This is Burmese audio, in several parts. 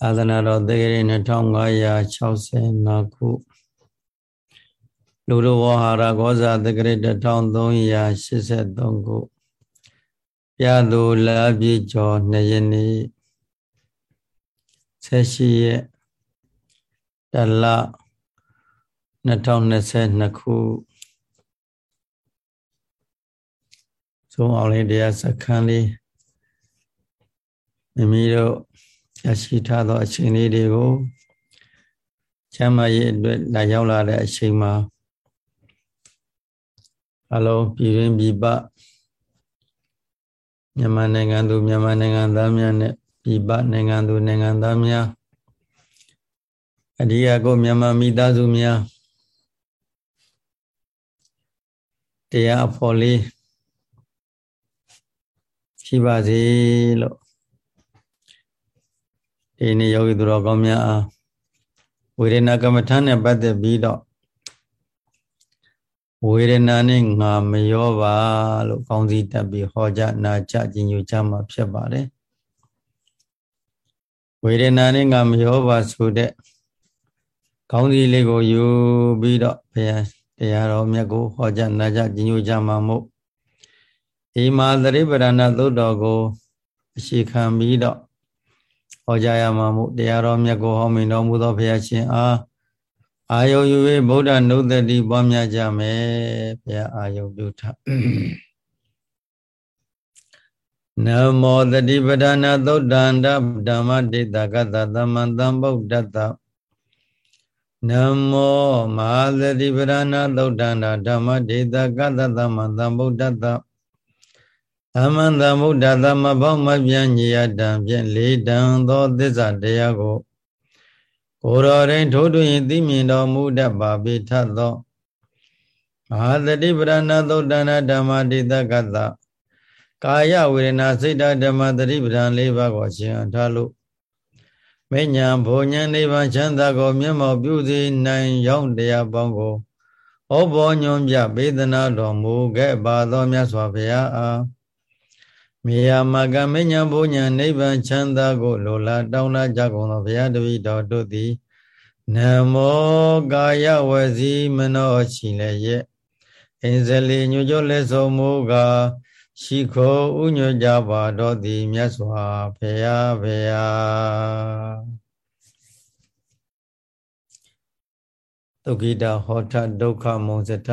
သာသနာတော်တက္ကရာ2565ခုလူတော်ဝဟာရဂောဇာတက္ကရာ1383ခုပြသူလာပြည့်ကျော်2ရက်နေ့ဆက်ရက်တလ2022ခုသုံးအောင်လေးတရားစခန်းလေးမိမိတို့ ရရှိထားသောအချိန်လေးတွေကိုချမ်းသာရေးအတွက်လာရောက်လာတဲ့အချိန်မှာအလုံးပြည်ရင်းပြည်ပမြန်မာနိုင်ငံသူမြန်မာနိုင်ငံသားများနဲ့ပြည်ပနိုင်ငံသူနိုင်ငံသားများအဒီယကိုမြန်မာမိသားစုများတရားအဖို့လေးရှိပါစေလို့ ဒီနေ့ယောဂီသူတော်ကောင်းများအားဝေဒနာကမ္မထာနဲ့ပတ်သက်ပြီးတော့ဝေဒနာနဲ့ငါမရောပါလို့ကောင်းစီတက်ပြီးဟောကြားနာကြကြီးညိုကြမှာဖြစ်ပါတယ်ဝေဒနာနဲ့ငါမရောပါဆိုတဲ့ကောင်းစီလေးကိုယူပြီးတော့ဘုရားတရားတော်မြတ်ကိုဟောကြားနာကြကြီးညိုကြမှာမို့ဒီမှာသတိပဋ္ဌာန်သုတ်တော်ကိုအရှိခံပြီးတော့ ဟောကြားရမှာမို့တရားတော်မြတ်ကိုဟောမိန်တော်မူသောဘုရားရှင်အားအာယုယူ၍ဗုဒ္ဓနုဒတိပွားများကြမယ်ဘုရားအာယုပြုထနမောတတိပဒနာသုတ်တန္တဓမ္မတိတကတသမန္တံဗုဒ္ဓတနမောမဟာသတိပဒနာသုတ်တန္တဓမ္မတိတကတသမန္တံဗုဒ္ဓတ သမန္တမုဒ္ဒသမဘောမပြန်ညရတံဖြင့်လေးတံသောသစ္စာတရားကိုကိုတော်ရင်ထိုးထွင်းသိမြင်တော်မူတတ်ပါပေထသောမဟာတတိပရဏသုတ်တနာဓမ္မတိတကတကာယဝေဒနာစိတ်ဓမ္မတတိပဒံ၄ပါးကိုရှင်းအထားလို့မေညာဘုံညာနိဗ္ဗာန်ချမ်းသာကိုမျက်မှောက်ပြုစေနိုင်ရောက်တရားပေါင်းကိုဩဘောညွန်ပြပေဒနာတော်မူခဲ့ပါသောမြတ်စွာဘုရားအား မေယမကမညာဘုညာနိဗ္ဗာန်ချမ်းသာကိုလိုလားတောင်းလာကြကုန်သောဘုရားတပည့်တော်တို့သည်နမောကာယဝစီမနောရှိလည်းရဲ့အင်းဇလီညွကြလက်ဆုံးမူကားရှိခိုးဥညွကြပါတော်သည်မြတ်စွာဘုရားဘုရားသုခိတဟောထဒုက္ခမုံစထ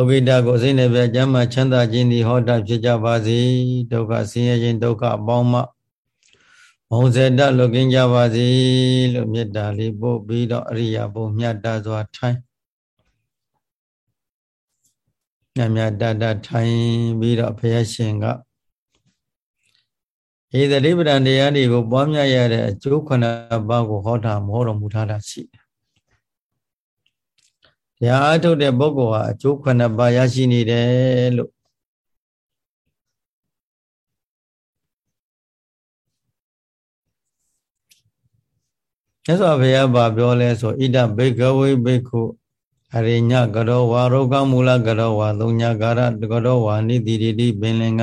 ဥပိ္ပဒကိုစိတ်နဲ့ပြကျမ်းမှာချမ်းသာခြင်းသည်ဟောတာဖြစ်ကြပါစေဒုက္ခဆင်းရဲခြင်းဒုက္ခအပေါင်းမှမုံစေတလွတ်ကင်းကြပါစေလို့မေတ္တာလေးပို့ပြီးတော့အရိယာဘုံမြတ်တာစွာထိုင်မြတ်မြတ်တတထိုင်ပြီးတော့ဘုရားရှင်ကဧသတိပဒံတရားတွေကိုပွားများရတဲ့အကျိုးခုနှစ်ပါးကိုဟောတာမဟောတော်မူထားတာရှိတယ် တရားအထုတ်တဲ့ပုဂ္ဂိုလ်ဟာအကျိုးခုနှစ်ပါးရရှိနေတယ်လို့မြတ်စွာဘုရားဗာပြောလဲဆိုဣဒဘေကဝေဘေခုအရိညကရောဝါရောဂမူလကရောဝါသုံးညာကာရကရောဝါနိတိတိတိပင်လင်္ဂ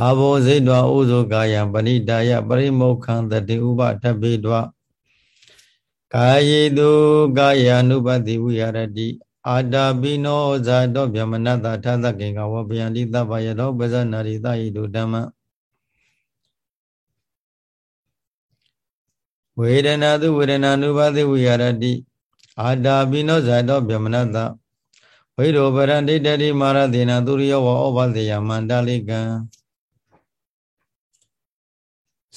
အာဘောဇိတ္တဝဥဇောကာယပရိဒါယပရိမုခံတတိဥပထပိတ္ဝ ကာယေတုကာယ ानु ပတိဝိဟာရတိအာတာပိနောဇာတောဗျမနတထသကေကဝဗယံတိသဗ္ဗယတောပဇ္ဇနာရိသယိတုဓမ္မဝေဒနာတုဝေဒနာ ानु ပတိဝိဟာရတိအာတာပိနောဇာတောဗျမနတဝိရောပရံဒိဋ္ဌိမာရသေနသူရိယဝဩဘသေယမန္တလိကံ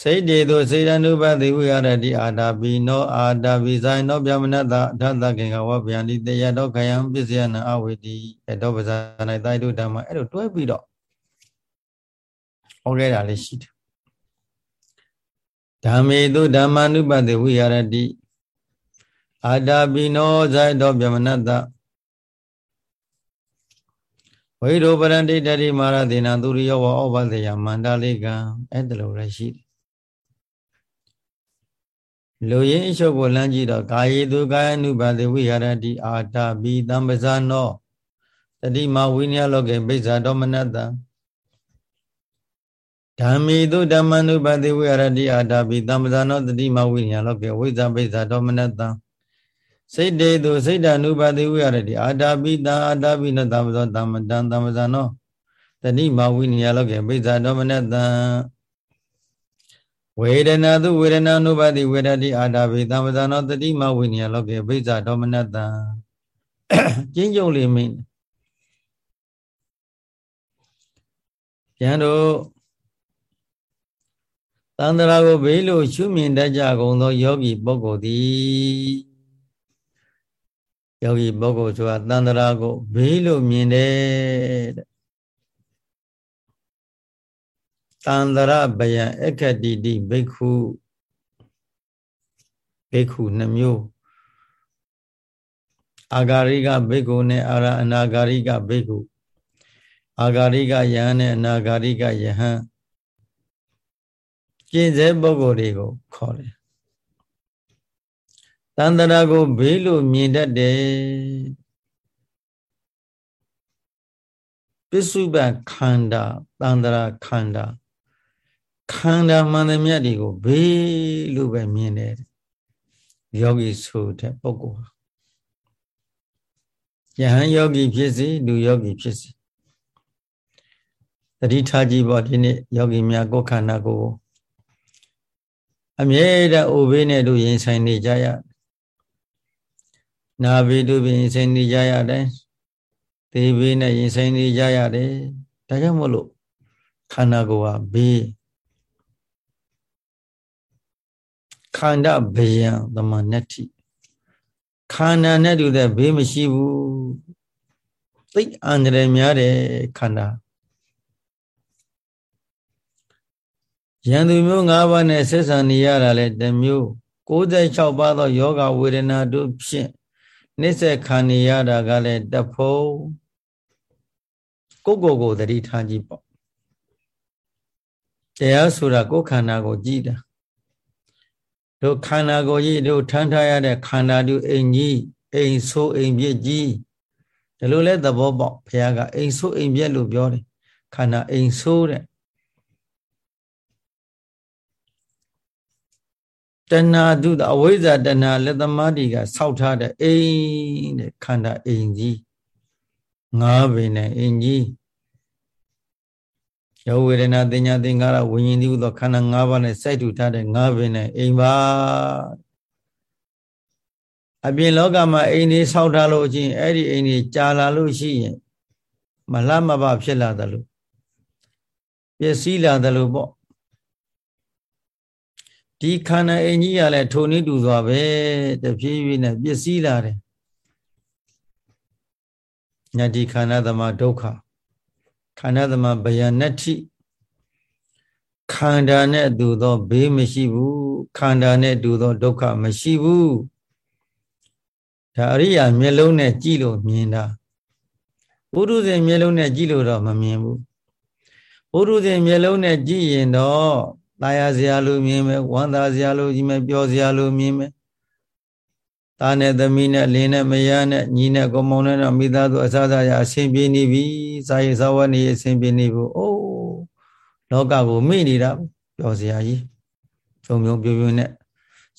စိတ်တေသောစေတ ानु ပတိဝိရတိအာတာပိနောအာတာပိဇိုင်နောဗျမနတအထသကေကဝဗျာတိတေယတောခယံပစ္စယနာအဝေတိအတောပဇာ၌တိုင်တုဓမ္မအဲ့လိုတွဲပြီးတော့ဟောခဲ့တာလေးရှိတယ်ဓမ္မေတုဓမ္မ ानु ပတိဝိရတိအာတာပိနောဇိုင်တောဗျမနတဝိရောပရံဒိဋ္ဌိမာရသေနသူရိယောဝဩဘသေယမန္တလိကံအဲ့ဒါလိုလည်းရှိတယ် လူရင်းအချုပ်ကိုလမ်းကြည့်တော့ကာယေသူကာယ ानु ဘာတိဝိဟာရတိအာတာဘီတံပဇာနောတတိမဝိနည်းလောကေပိဇာတော်မနတံဓမ္မေတုဓမ္မနုပါတိဝိရတိအာတာပိသမ္ပဇာနောတတိမဝိညာလောကေဝိဇ္ဇပိဇာတောမနတံစိတ်တေတုစိတ်တ ानु ပါတိဝိရတိအာတာပိတံအာတာပိနသမ္ပဇောသမ္မတံသမ္ပဇာနောတတိမဝိညာလောကေပိဇာတောမနတံ ဝေဒနာသူဝေဒနာနုပါတိဝေဒတိအာတာပိသမ္ပဇာနောတတိမဝိညာလောကေပိဇာတောမနတံကျင်းကြုံလေးမင်းပြန်တို့တန္တရာကိုဘေးလို့ရှုမြင်တတ်ကြကုန်သောယောဂီပုဂ္ဂိုလ်သည်ယောဂီပုဂ္ဂိုလ်ဆိုတာတန္တရာကိုဘေးလို့မြင်တယ်တဲ့ တန္တရာဘယံအခတ္တိတိဘိက္ခုဘိက္ခုနှမျိုးအာဂါရိကဘိက္ခုနဲ့အာရအနာဂါရိကဘိက္ခုအာဂါရိကယဟန်နဲ့အနာဂါရိကယဟန်ကျင့်စေပုဂ္ဂိုလ်တွေကိုခေါ်တယ်တန္တရာကိုဘေးလို့မြင်တတ်တယ်ပစ္စုပန်ခန္ဓာတန္တရာခန္ဓာ ခန္ဓာမှန်သမျှတွေကိုဘေးလို့ပဲမြင်တယ်ယောဂီဆိုတဲ့ပုဂ္ဂိုလ်ဟာယဟန်ယောဂီဖြစ်စေလူယောဂီဖြစ်စေတတိထားကြည့်ပေါ့ဒီနေ့ယောဂီများကိုယ်ခန္ဓာကိုယ်အမြဲတမ်းအိုဘေးနဲ့တို့ရင်ဆိုင်နေကြရနာဘေးတို့ရင်ဆိုင်နေကြရတယ်သေဘေးနဲ့ရင်ဆိုင်နေကြရတယ်ဒါကြောင့်မို့လို့ခန္ဓာကိုယ်ဟာဘေး ခန္ဓာဘယံသမဏတ္တိခန္ဓာနဲ့တူတဲ့ဘေးမရှိဘူးသိအန္တရာယ်များတယ်ခန္ဓာယံသူမျိုး၅ပါးနဲ့ဆက်ဆံနေရတာလဲတစ်မျိုး66ပါးသောယောဂဝေဒနာတို့ဖြင့်နှိစ္စခံနေရတာကလည်းတဖို့ကိုကိုကိုသတိထားကြည့်ပေါ့တရားဆိုတာကိုယ်ခန္ဓာကိုကြည့်တာ တို့ခန္ဓာကိုကြီးတို့ထမ်းထားရတဲ့ခန္ဓာတူအိမ်ကြီးအိမ်ဆိုးအိမ်ပြည့်ကြီးဒီလိုလဲသဘောပေါက်ဘုရားကအိမ်ဆိုးအိမ်ပြည့်လို့ပြောတယ်ခန္ဓာအိမ်ဆိုးတဲ့တဏှာတုအဝိဇ္ဇာတဏှာလက်သမားတွေကဆောက်ထားတဲ့အိမ်တဲ့ခန္ဓာအိမ်ကြီးငါးပင်နဲ့အိမ်ကြီး ယောဝေဒနာတင်ညာသင်္ကာရဝิญဉ်တိဟုသောခန္ဓာ၅ပါးနဲ့စိုက်ထူထားတဲ့ငါးပင်နဲ့အိမ်ပါအပြင်လောကမှာအိမ်ကြီးဆောက်ထားလို့အချင်းအဲ့ဒီအိမ်ကြီးကြာလာလို့ရှိရင်မလှမပဖြစ်လာတယ်လို့ပျက်စီးလာတယ်လို့ပေါ့ဒီခန္ဓာအင်ကြီးကလည်းထိုနည်းတူစွာပဲတဖြည်းဖြည်းနဲ့ပျက်စီးလာတယ်ညတိခန္ဓာသမဒုက္ခ ခန္ဓာသမဗယနတ္ထိခန္ဓာနဲ့အတူသောဘေးမရှိဘူးခန္ဓာနဲ့အတူသောဒုက္ခမရှိဘူးဒါအရိယာမျက်လုံးနဲ့ကြည့်လို့မြင်တာပုရုဇဉ်မျက်လုံးနဲ့ကြည့်လို့တော့မမြင်ဘူးပုရုဇဉ်မျက်လုံးနဲ့ကြည့်ရင်တော့ตายစရာလိုမြင်မယ်ဝမ်းသာစရာလိုကြီးမယ်ပျော်စရာလိုမြင်မယ် သားနဲ့သမီးနဲ့လင်းနဲ့မယားနဲ့ညီနဲ့ကိုမောင်နဲ့တော့မိသားစုအစားအစာရအဆင်ပြေနေပြီစာရေးစာဝတ်နေအဆင်ပြေနေဘူးအိုးလောကကိုမိနေတာပျော်စရာကြီးဂျုံဂျုံပြပြနဲ့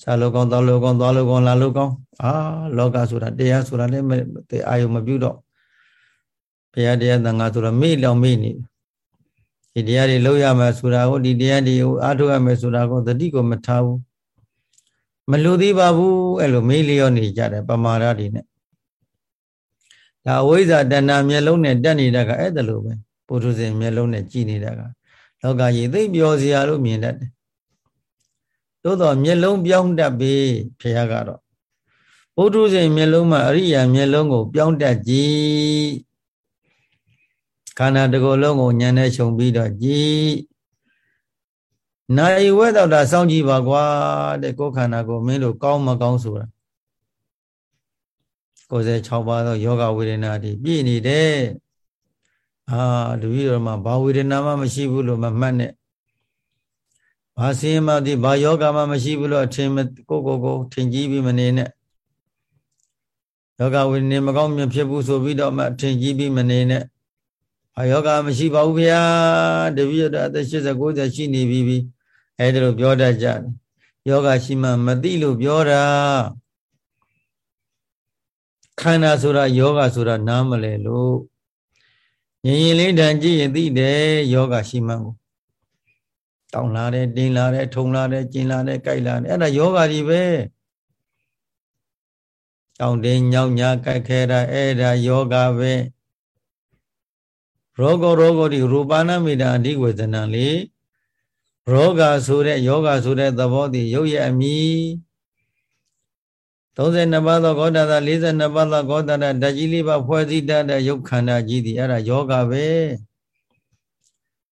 စားလို့ကောင်းသွားလို့ကောင်းသွားလို့ကောင်းလာလို့ကောင်းအာလောကဆိုတာတရားဆိုတာလည်းအာယုံမပြုတော့ဘုရားတရားသံဃာဆိုတာမိလောင်မိနေတယ်ဒီတရားတွေလောက်ရမယ်ဆိုတာကိုဒီတရားတွေကိုအားထုတ်ရမယ်ဆိုတာကိုသတိကိုမထားဘူး မလူသေးပါဘူးအဲ့လိုမေးလျော့နေကြတယ်ပမာဒတွေနဲ့ဒါအဝိဇ္ဇာတဏ္ဍမျက်လုံးနဲ့တက်နေတာကအဲ့ဒါလိုပဲပုထုဇဉ်မျက်လုံးနဲ့ကြည်နေတာကလောကကြီးသိပြောစရာလို့မြင်တတ်တယ်သို့တော့မျက်လုံးပြောင်းတတ်ပြီဖခင်ကတော့ပုထုဇဉ်မျက်လုံးမှာအရိယာမျက်လုံးကို ပြောင်းတတ်ကြည်ခန္ဓာတစ်ခုလုံးကိုညံနဲ့ခြုံပြီးတော့ကြည် နိုင်ဝဲတော့တာစောင့်ကြည့်ပါကွာတဲ့ကိုယ်ခန္ဓာကိုမင်းတို့ကောင်းမကောင်းဆိုတာ96ပါးသောယောဂဝေဒနာတွေပြည့်နေတယ်အာတပည့်တော်မှာဘာဝေဒနာမှမရှိဘူးလို့မမှတ်နဲ့ဘာစင်းမှဒီဘာယောဂမှမရှိဘူးလို့အထင်ကိုကိုကိုထင်ကြီးပြီးမနေနဲ့ယောဂဝေဒနာမကောင်းမြဖြစ်ဘူးဆိုပြီးတော့မှထင်ကြီးပြီးမနေနဲ့အာယောဂမရှိပါဘူးဗျာတပည့်တော်အသက်80 90ရှိနေပြီပြီ အဲ့ဒါလိုပြောတတ်ကြတယ်ယောဂရှိမှမသိလို့ပြောတာခန္ဓာဆိုတာယောဂဆိုတာနားမလဲလို့ရင်ရင်လေးတန်ကြည့်ရင်သိတယ်ယောဂရှိမှကိုတောင်းလာတယ်တင်းလာတယ်ထုံလာတယ်ကျင်လာတယ်ကြိုက်လာတယ်အဲ့ဒါယောဂကြီးပဲတောင်းတင်းညောင်းညာကြိုက်ခဲတာအဲ့ဒါယောဂပဲရောဂောရောဂောဒီရူပနာမိတာအဓိဝေဒနာလေ ရောဂါဆိုတဲ့ယောဂဆိုတဲ့သဘောတည်ရုပ်ရဲ့အမည်32ပါးသောဂေါတတာ42ပါးသောဂေါတတာဓာကြီးလေးပါဖွဲ့စည်းတတ်တဲ့ရုပ်ခန္ဓာကြီးဒီအဲ့ဒါယောဂပဲ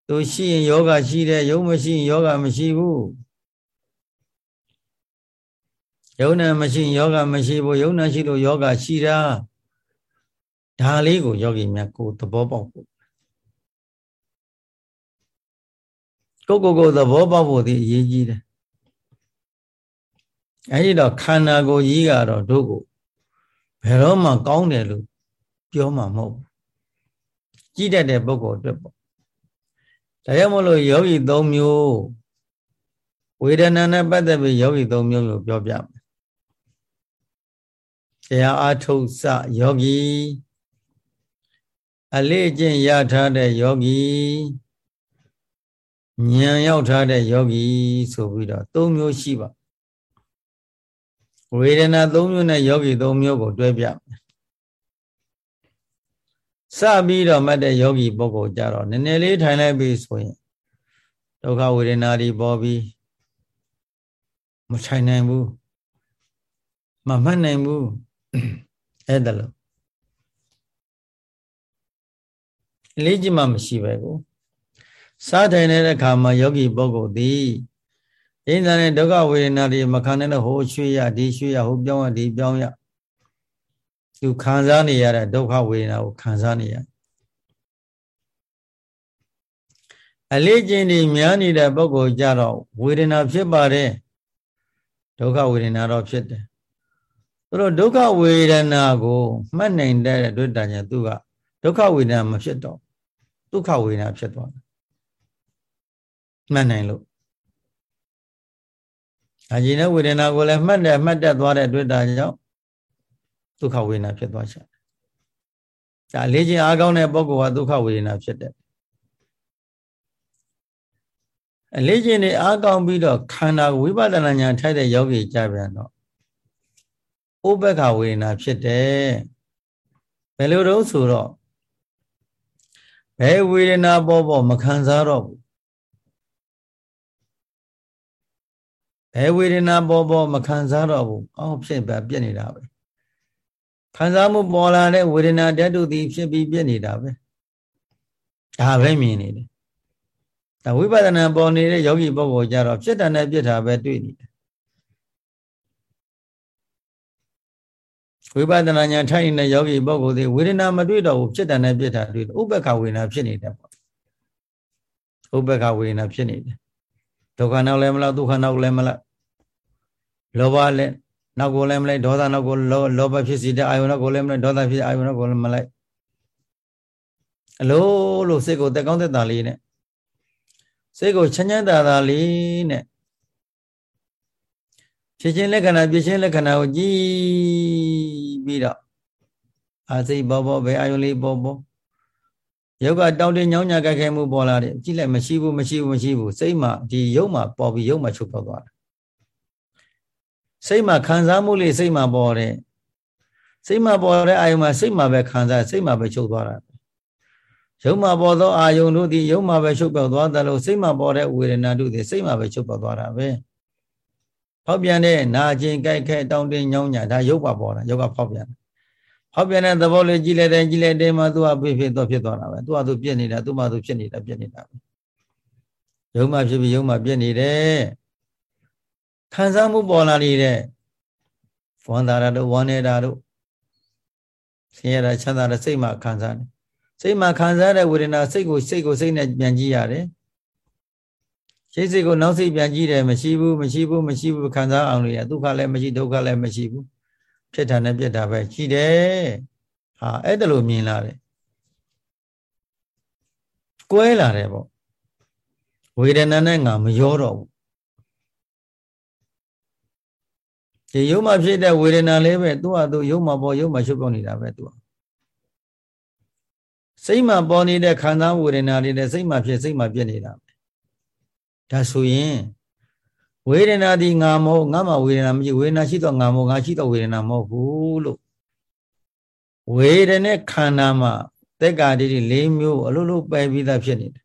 သူရှိရင်ယောဂရှိတယ်ယုံမရှိရင်ယောဂမရှိဘူးယုံနဲ့မရှိရင်ယောဂမရှိဘူးယုံနဲ့ရှိလို့ယောဂရှိတာဒါလေးကိုယောဂီများကိုသဘောပေါက်ဖို့ ကိုကိုကိုသဘောပေါက်ဖို့ဒီအရေးကြီးတယ်အဲဒီတော့ခန္ဓာကိုယ်ကြီးကတော့တို့ကိုဘယ်တော့မှကောင်းတယ်လို့ပြောမှာမဟုတ်ဘူးကြည့်တတ်တဲ့ပုဂ္ဂိုလ်အတွက်ပေါ့ဒါကြောင့်မလို့ယောဂီ၃မျိုးဝေဒနာနဲ့ပတ်သက်ပြီးယောဂီ၃မျိုးကိုပြောပြမယ်တရားအာထုတ်စယောဂီအလေးကျင့်ရထားတဲ့ယောဂီ ဉာဏ်ရောက်ထားတဲ့ယောဂီဆိုပြီးတော့၃မျိုးရှိပါဝေဒနာ၃မျိုးနဲ့ယောဂီ၃မျိုးကိုတွဲပြစပြီးတော့မှတ်တဲ့ယောဂီပုဂ္ဂိုလ်ကြတော့နည်းနည်းလေးထိုင်လိုက်ပြီဆိုရင်ဒုက္ခဝေဒနာတွေပေါ်ပြီးမထိုင်နိုင်ဘူးမမှတ်နိုင်ဘူးအဲ့ဒါလို့လေးကြည့်မှမရှိပဲကို စားထိုင်တဲ့အခါမှာယောဂီပုဂ္ဂိုလ်သည်အိန္ဒာနဲ့ဒုက္ခဝေဒနာတွေမခံနိုင်တော့ဟိုရွှေ့ရဒီရွှေ့ရဟိုပြောင်းရဒီပြောင်းရသူခံစားနေရတဲ့ဒုက္ခဝေဒနာကိုခံစားနေရအလေးကျင့်ဒီများနေတဲ့ပုဂ္ဂိုလ်ကြတော့ဝေဒနာဖြစ်ပါတယ်ဒုက္ခဝေဒနာတော့ဖြစ်တယ်သူတို့ဒုက္ခဝေဒနာကိုမှတ်နိုင်တဲ့တွေ့တာညာသူကဒုက္ခဝေဒနာမဖြစ်တော့ဒုက္ခဝေဒနာဖြစ်သွားတယ် မှတ်နိုင်လို့အကျဉ်းတဲ့ဝေဒနာကိုလည်းမှတ်တယ်မှတ်တတ်သွားတဲ့တွေ့တာကြောင့်ဒုက္ခဝေဒနာဖြစ်သွားချင်ဒါလေ့ကျင့်အားကောင်းတဲ့ပုဂ္ဂိုလ်ကဒုက္ခဝေဒနာဖြစ်တယ်အလေးကျင့်နေအားကောင်းပြီးတော့ခန္ဓာဝိပဿနာဉာဏ်ထိုက်တဲ့ယောဂီကြပြန်တော့ဥပ္ပခဝေဒနာဖြစ်တယ်ဘယ်လိုတော့ဆိုတော့ဘယ်ဝေဒနာပေါ်ပေါ်မခံစားတော့ဘူး ဘယ်ဝေဒနာပေါ်ပေါ်မခံစားတော့ဘူးအော်ဖြစ်ပါပြက်နေတာပဲခံစားမှုပေါ်လာတဲ့ဝေဒနာတတုသည်ဖြစ်ပြီးပြက်နေတာပဲဒါပဲမြင်နေတယ်ဒါဝိပဿနာပေါ်နေတဲ့ယောဂီပုဂ္ဂိုလ်ကြတော့ဖြစ်တာနဲ့ပြက်တာပဲတွေ့နေတယ်ဝိပဿနာဉာဏ်ထိုင်နေတဲ့ယောဂီပုဂ္ဂိုလ်တွေဝေဒနာမတွေ့တော့ဘူးဖြစ်တာနဲ့ပြက်တာတွေ့တယ်ဥပ္ပခဝေဒနာဖြစ်နေတယ်ပေါ့ဥပ္ပခဝေဒနာဖြစ်နေတယ် ဒုက္ခနောက်လည်းမလားဒုက္ခနောက်လည်းမလားလောဘလည်းနောက်ကိုလည်းမလိုက်ဒေါသနောက်ကိုလောလောဘဖြစ်စီတဲ့အာယုနောက်ကိုလည်းမလိုက်ဒေါသဖြစ်အာယုနောက်ကိုလည်းမလိုက်အလိုလိုစိတ်ကိုတက်ကောင်းတက်တာလေးနဲ့စိတ်ကိုချမ်းချမ်းသာသာလေးနဲ့ဖြစ်ချင်းလက္ခဏာပြချင်းလက္ခဏာကိုကြည်ပြီးတော့အာစိတ်ဘောဘောဘယ်အာယုလေးဘောဘော ယောဂတောင်းတင်းညောင်းညာကြက်ခဲမှုပေါ်လာတယ်ကြည့်လိုက်မရှိဘူးမရှိဘူးမရှိဘူးစိတ်မှာဒီရုပ်မှာပေါ်ပြီးရုပ်မှာချုပ်ပေါက်သွားတာစိတ်မှာခံစားမှုလေးစိတ်မှာပေါ်တယ်စိတ်မှာပေါ်တဲ့အာယုံမှာစိတ်မှာပဲခံစားစိတ်မှာပဲချုပ်သွားတာရုပ်မှာပေါ်သောအာယုံတို့သည်ရုပ်မှာပဲချုပ်ပြောက်သွားတယ်လို့စိတ်မှာပေါ်တဲ့ဝေဒနာတို့သည်စိတ်မှာပဲချုပ်ပြောက်သွားတာပဲဖောက်ပြန်တဲ့နာကျင်ကြိုက်ခဲတောင်းတင်းညောင်းညာဒါရုပ်ပါပေါ်တာရုပ်ကဖောက်ပြန်တယ် ဟောက်ပြန်တဲ့သဘောလေးကြည့်လိုက်တယ်ကြည့်လိုက်တယ်မှသူကဖြစ်ဖြစ်တော့ဖြစ်သွားတာပဲသူကသူပြစ်နေတာသူမှသူဖြစ်နေတာပြစ်နေတာပဲယုံမှဖြစ်ပြီးယုံမှပြစ်နေတယ်ခံစားမှုပေါ်လာနေတဲ့ဝန်တာရတို့ဝန်နေတာတို့ဆင်းရဲတာချမ်းသာတဲ့စိတ်မှခံစားတယ်စိတ်မှခံစားတဲ့ဝေဒနာစိတ်ကိုစိတ်ကိုစိတ်နဲ့ပြန်ကြည့်ရတယ်စိတ်စိတ်ကိုနောက်စိတ်ပြန်ကြည့်တယ်မရှိဘူးမရှိဘူးမရှိဘူးခံစားအောင်လို့ရဒုက္ခလည်းမရှိဒုက္ခလည်းမရှိဘူး ဖြစ်တာနဲ့ပြက်တာပဲရှိတယ်ဟာအဲ့ဒါလိုမြင်လာတယ်ကွဲလာတယ်ပေါ့ဝေဒနာနဲ့ငါမရောတော့ဘူးဒီရုပ်မှဖြစ်တဲ့ဝေဒနာလေးပဲသူ့ဟာသူရုပ်မှပေါ်ရုပ်မှရှုပ်ပြောနေတာပဲသူကစိတ်မှပေါ်နေတဲ့ခံစားဝေဒနာလေးနဲ့စိတ်မှဖြစ်စိတ်မှပြည့်နေတာပဲဒါဆိုရင် ဝေဒနာဒီငါမဟုတ်ငါမှဝေဒနာမရှိဝေဒနာရှိတော့ငါမဟုတ်ငါရှိတော့ဝေဒနာမဟုတ်ဘူးလို့ဝေဒနာခန္ဓာမှာတက်ကာတိ၄မျိုးအလိုလိုပယ်ပြီးသားဖြစ်နေတယ်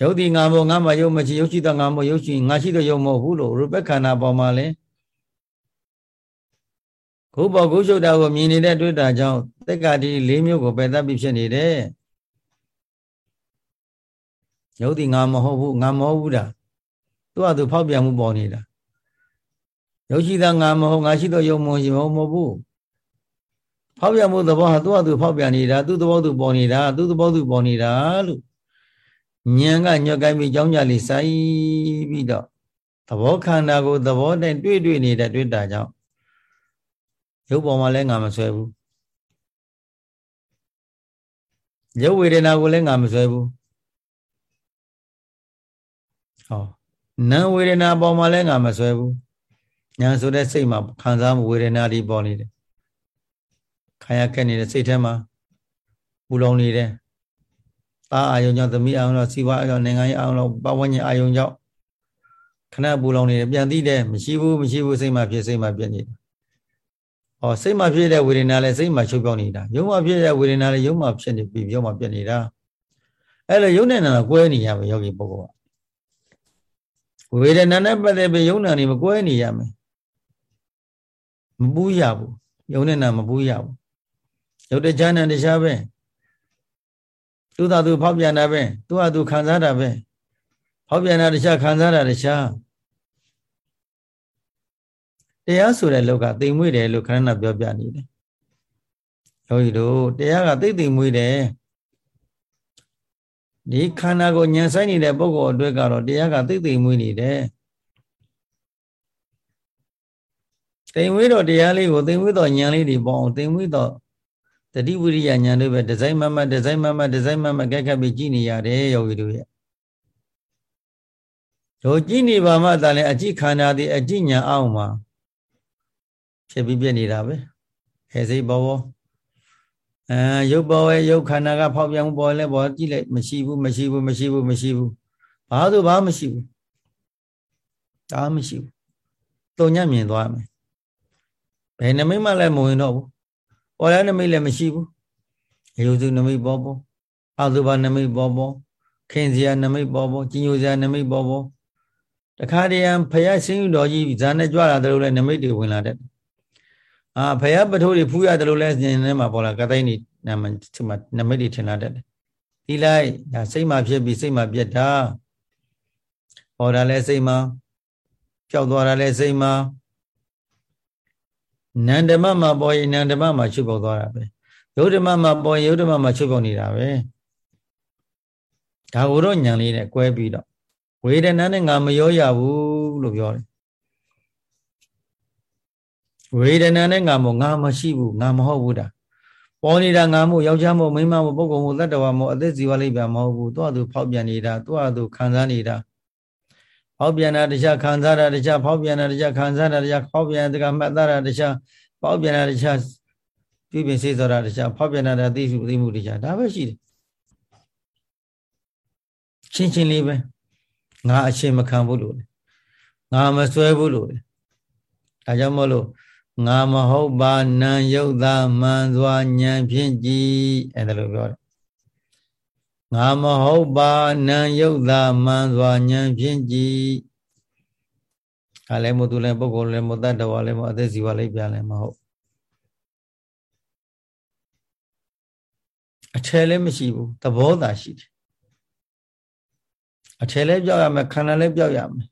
ယုတ်ဒီငါမဟုတ်ငါမှယုတ်မရှိယုတ်ရှိတော့ငါမဟုတ်ယုတ်ရှိငါရှိတော့ယုတ်မဟုတ်ဘူးလို့ရူပခန္ဓာပေါ်မှာလဲခုပေါ်ခုရှုပ်တာကိုမြင်နေတဲ့တွေ့တာကြောင့်တက်ကာတိ၄မျိုးကိုပယ်တတ်ပြီးဖြစ်နေတယ်ယုတ်ဒီငါမဟုတ်ဘူးငါမဟုတ်ဘူးတာ သူ့ဟာသူဖောက်ပြန်မှုပေါ်နေတာယုတ်ရှိတာငါမဟုတ်ငါရှိတော့ယုတ်မရှိမဟုတ်မဟုတ်ဘူးဖောက်ပြန်မှုသဘောဟာသူ့ဟာသူဖောက်ပြန်နေတာသူ့သဘောသူပေါ်နေတာသူ့သဘောသူပေါ်နေတာလို့ဉာဏ်ကညွတ်ကိုင်းပြီးကြောင်းကြလေးစိုက်ပြီးတော့သဘောခန္ဓာကိုသဘောတိုင်းတွေ့တွေ့နေတဲ့တွေ့တာကြောင့်ရုပ်ပေါ်မှာလည်းငါမဆွဲဘူးရုပ်ဝေဒနာကိုလည်းငါမဆွဲဘူးဟော နာဝေဒနာပေါ်မှာလည်းငါမဆွဲဘူးညာဆိုတဲ့စိတ်မှာခံစားမှုဝေဒနာတွေပေါ်နေတယ်ခံရခက်နေတဲ့စိတ်ထဲမှာပူလောင်နေတယ်သားအာယုံကြောင့်သမီးအာယုံကြောင့်စီဝါအာယုံနိုင်ငံရေးအာယုံကြောင့်ပတ်ဝန်းကျင်အာယုံကြောင့်ခဏပူလောင်နေတယ်ပြန်သိတယ်မရှိဘူးမရှိဘူးစိတ်မှာဖြစ်စိတ်မှာပြည့်နေတယ်ဟောစိတ်မှာဖြစ်တဲ့ဝေဒနာလည်းစိတ်မှာချုပ်ပြောင်းနေတာယုံမှာဖြစ်တဲ့ဝေဒနာလည်းယုံမှာဖြစ်နေပြီးယုံမှာပြည့်နေတာအဲ့လိုယုံနဲ့နာကွဲနေရမယ်ယောဂီပုဂ္ဂိုလ်က ဝေဒနာနဲ့ပတ်သက်ပြီးယုံနာနေမကွဲနေရမယ်မပူးရဘူးယုံနဲ့နာမပူးရဘူးယုတ်တရားနဲ့တရားပဲသူသာသူဖောက်ပြန်တာပဲသူဟာသူခံစားတာပဲဖောက်ပြန်တာတရားခံစားတာတရားတရားဆိုတဲ့လောက်ကသိမ်မွေ့တယ်လို့ခန္ဓာပြောပြနေတယ်ယောဂီတို့တရားကသိသိမ်မွေ့တယ် ဒီခန္ဓာကိုညံဆိုင်နေတဲ့ပုဂ္ဂိုလ်အတွက်ကတော့တရားကသိသိမ်မွေ့နေတယ်သိမ်မွေ့တော့တရားလေးကိုသိမ်မွေ့တော့ညံလေးတွေပေါ့အောင်သိမ်မွေ့တော့တတိဝိရိယညာတို့ပဲဒီဇိုင်းမမဒီဇိုင်းမမဒီဇိုင်းမမကက်ခတ်ပြီးကြည်နေရတယ်ယောဂီတို့ရဲ့တို့ကြည်နေပါမှသာလဲအကြည့်ခန္ဓာသည်အကြည့်ညာအောင်မှာဖြစ်ပြီးပြနေတာပဲအဲစိတ်ဘောဘော အဲရုပ်ပေါ်ရဲ့ရုပ်ခန္ဓာကဖောက်ပြန်မှုပေါ်လဲပေါ်ကြည့်လိုက်မရှိဘူးမရှိဘူးမရှိဘူးမရှိဘူးဘာလို့ဘာမရှိဘူးဒါမရှိဘူးတုံညံ့မြင်သွားမယ်ဘယ်နမိတ်မှလည်းမဝင်တော့ဘူးပေါ်လဲနမိတ်လည်းမရှိဘူးအယုစုနမိတ်ပေါ်ပေါ်အသုဘနမိတ်ပေါ်ပေါ်ခင်စရာနမိတ်ပေါ်ပေါ်ကြီးညိုစရာနမိတ်ပေါ်ပေါ်တခါတည်းံဖယားဆင်းယူတော်ကြီးဇာနဲ့ကြွလာတယ်လို့လည်းနမိတ်တွေဝင်လာတဲ့ အာဖယားပထိုးတွေဖူးရတယ်လို့လည်းဉာဏ်ထဲမှာပေါ်လာကတိုင်းနေနမဒီမှာနမိတ်တွေထင်လာတဲ့ဒီလိုက်ဒါစိတ်မှဖြစ်ပြီးစိတ်မှပြက်တာဟောတာလည်းစိတ်မှကြောက်သွားတာလည်းစိတ်မှနန္ဓမမှာပေါ်ရင်နန္ဓမမှာချုပ်ပေါက်သွားတာပဲယုဒ္ဓမမှာပေါ်ရင်ယုဒ္ဓမမှာချုပ်ပေါက်နေတာပဲဒါကိုတော့ညံလေးနဲ့ကွဲပြီးတော့ဝေဒနာနဲ့ငါမရောရဘူးလို့ပြောတယ် ဝေဒနာနဲ့ငါမို့ငါမရှိဘူးငါမဟုတ်ဘူးတာပေါ်နေတာငါမို့ယောက်ျားမို့မိန်းမမို့ပုဂ္ဂိုလ်မို့တတ္တဝါမို့အသက်ဇီဝလိပ်ပြန်မဟုတ်ဘူးသူ့အတူဖောက်ပြန်နေတာသူ့အတူခံစားနေတာဖောက်ပြန်တာတရားခံစားတာတရားဖောက်ပြန်တာတရားခံစားတာတရားဖောက်ပြန်တာတရားမှတ်သားတာတရားဖောက်ပြန်တာတရားပြုပြင်စေးစောတာတရားဖောက်ပြန်တာသိစုသိမှုတရားဒါပဲရှိတယ်ချင်းချင်းလေးပဲငါအရှင်မခံဘူးလို့ငါမစွဲဘူးလို့ဒါကြောင့်မို့လို့ ငါမဟုတ်ပါနံယုတ်သာမှန်စွာဉာဏ်ဖြင့်ကြည်အဲ့ဒါလိုပြောတယ်ငါမဟုတ်ပါနံယုတ်သာမှန်စွာဉာဏ်ဖြင့်ကြည်ခါလဲမို့သူလဲပုဂ္ဂိုလ်လဲမို့တတ္တဝါလဲမို့အသက်စီဝါလဲပြန်လဲမဟုတ်အထယ်လည်းမရှိဘူးသဘောသာရှိတယ်အထယ်လည်းပြောက်ရမယ်ခန္ဓာလည်းပြောက်ရမယ်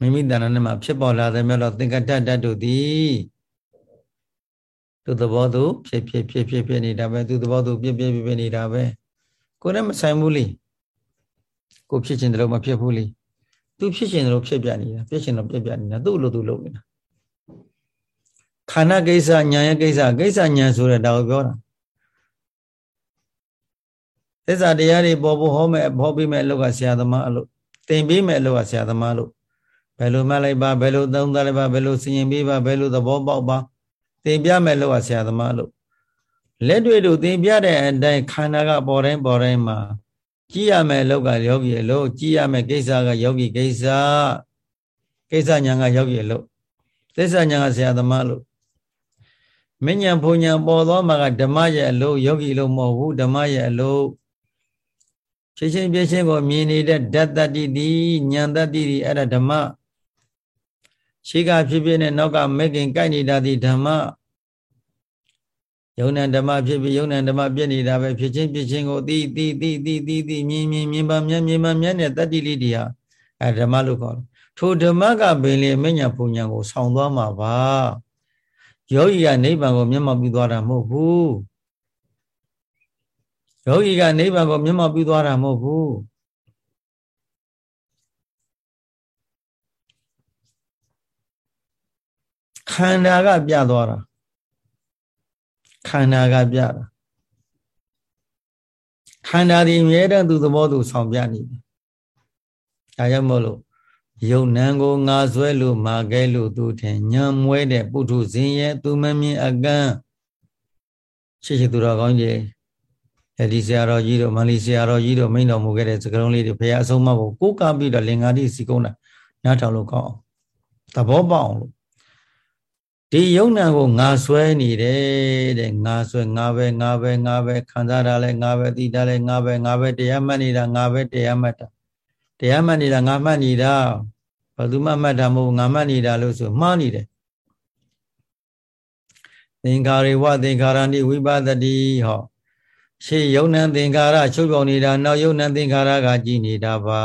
မိမိတဏ္ဍာနဲ့မှာဖြစ်ပေါ်လာတဲ့မြတ်တော့သင်္ကတ္တတ္တုသည်သူသဘောသူဖြစ်ဖြစ်ဖြစ်ဖြစ်ဖြစ်နေတာပဲသူသဘောသူပြပြပြပြနေတာပဲကိုယ်နဲ့မဆိုင်ဘူးလေကိုဖြစ်ခြင်းတလို့မဖြစ်ဘူးလေသူဖြစ်ခြင်းတလို့ဖြစ်ပြနေတာဖြစ်ခြင်းတော့ပြပြနေတာသူ့လိုသူလုပ်နေတာခန္ဓာကိစ္စညာရဲ့ကိစ္စကိစ္စညာဆိုတဲ့ဒါကိုပြောတာသစ္စာတရားတွေပေါ်ဖို့ဟောမဲ့ဟောပြီးမဲ့အလုပ်ကဆရာသမားအလုပ်သင်ပြီးမဲ့အလုပ်ကဆရာသမားအလုပ် ဘယ်လိုမှတ်လိုက်ပါဘယ်လိုသုံးသပ်လိုက်ပါဘယ်လိုစီရင်ပေးပါဘယ်လိုသဘောပေါက်ပါသင်ပြမဲ့အလုပ်ကဆရာသမားအလုပ်လက်တွေ့တို့သင်ပြတဲ့အတိုင်းခန္ဓာကပေါ်တိုင်းပေါ်တိုင်းမှာကြည့်ရမယ်အလုပ်ကယောဂီအလုပ်ကြည့်ရမယ်ကိစ္စကယောဂီကိစ္စကိစ္စညာကယောဂီအလုပ်သစ္စာညာကဆရာသမားအလုပ်မဉ္ဇဉ်ဘုံညာပေါ်သောမှာကဓမ္မရဲ့အလုပ်ယောဂီအလုပ်မဟုတ်ဘူးဓမ္မရဲ့အလုပ်ဖြည့်ချင်းပြည့်ချင်းကိုမြင်နေတဲ့ဓာတ်တတ္တိဒီဉာဏ်တတ္တိဒီအဲ့ဒါဓမ္မ ရှိကဖြစ်ဖြစ်နဲ့နောက်ကမက်ကင်ကြိုက်နေတာဒီဓမ္မယုံနံဓမ္မဖြစ်ပြီးယုံနံဓမ္မပြည့်နေတာပဲဖြစ်ချင်းပြည့်ချင်းကိုသိသိသိသိသိသိမြင်မြင်မြင်ပါမြင်မြင်ပါမြင်တဲ့တတ္တိလေးတွေဟာအဲဓမ္မလို့ခေါ်တယ်ထိုဓမ္မကပင်လေမညာပူညာကိုဆောင်းသွားမှာပါယောဂီကနိဗ္ဗာန်ကိုမျက်မှောက်ပြုသွားတာမဟုတ်ဘူးယောဂီကနိဗ္ဗာန်ကိုမျက်မှောက်ပြုသွားတာမဟုတ်ဘူး ခန္ဓာကပြသွားတာခန္ဓာကပြတာခန္ဓာဒီအမြဲတမ်းသူသဘောသူဆောင်ပြနေတယ်ဒါကြောင့်မို့လို့ယုံနံကိုငါဆွဲလို့မာခဲလို့သူထင်ညံမွဲတဲ့ပုထုဇဉ်ရဲ့သူမမြင်အကန့်ရှိရှိသူတော်ကောင်းကြီးအဲဒီဆရာတော်ကြီးတို့မန္လီဆရာတော်ကြီးတို့မိန်တော်မူခဲ့တဲ့စကလုံးလေးတွေဘုရားအဆုံးအမကိုကိုးကားပြီးတော့လင်္ကာတိစီကုန်းတာနားထောင်လို့ကောင်းအောင်သဘောပေါက်အောင်လို့ ဒီယုံနံကိုငါဆွဲနေတယ်တဲ့ငါဆွဲငါပဲငါပဲငါပဲခံစားတာလဲငါပဲသိတာလဲငါပဲငါပဲတရားမှတ်နေတာငါပဲတရားမှတ်တာတရားမှတ်နေတာငါမှတ်နေတာဘယ်သူမှမှတ်တာမဟုတ်ငါမှတ်နေတာလို့ဆိုမှားနေတယ်သင်္ခါရေဝသင်္ခါရဏိဝိပဒတိဟောရှေ့ယုံနံသင်္ခါရချုပ်ပြောင်နေတာနောက်ယုံနံသင်္ခါရကကြည်နေတာပါ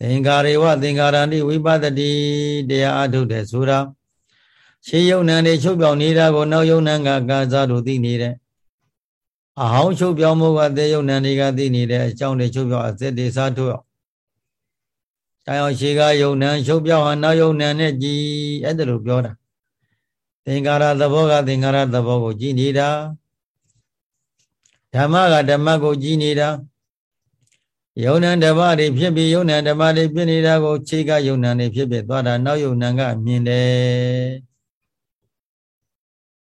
သင်္ခါရေဝသင်္ခါရဏိဝိပဒတိတရားအထုတ်တယ်ဆိုတာရှေးယုံနံတွေချုပ်ပြောင်နေတာကိုနောက်ယုံနံကကာစားတို့သိနေတယ်အဟောင်းချုပ်ပြောင်းမှုကသေယုံနံတွေကသိနေတဲ့အကြောင်းတွေချုပ်ပြောင်းအသက်တွေစားထုတ်အောင်အောင်ရှေးကယုံနံချုပ်ပြောင်းဟာနောက်ယုံနံနဲ့ကြည်အဲ့ဒါလိုပြောတာသင်္ကာရသဘောကသင်္ကာရသဘောကိုကြည်နေတာဓမ္မကဓမ္မကိုကြည်နေတာ ယုံနံဓမ္မတွေဖြစ်ပြီးယုံနံဓမ္မတွေဖြစ်နေတာကိုခြေကယုံနံတွေဖြစ်ဖြစ်သွားတာနောက်ယုံနံကမြင်တယ်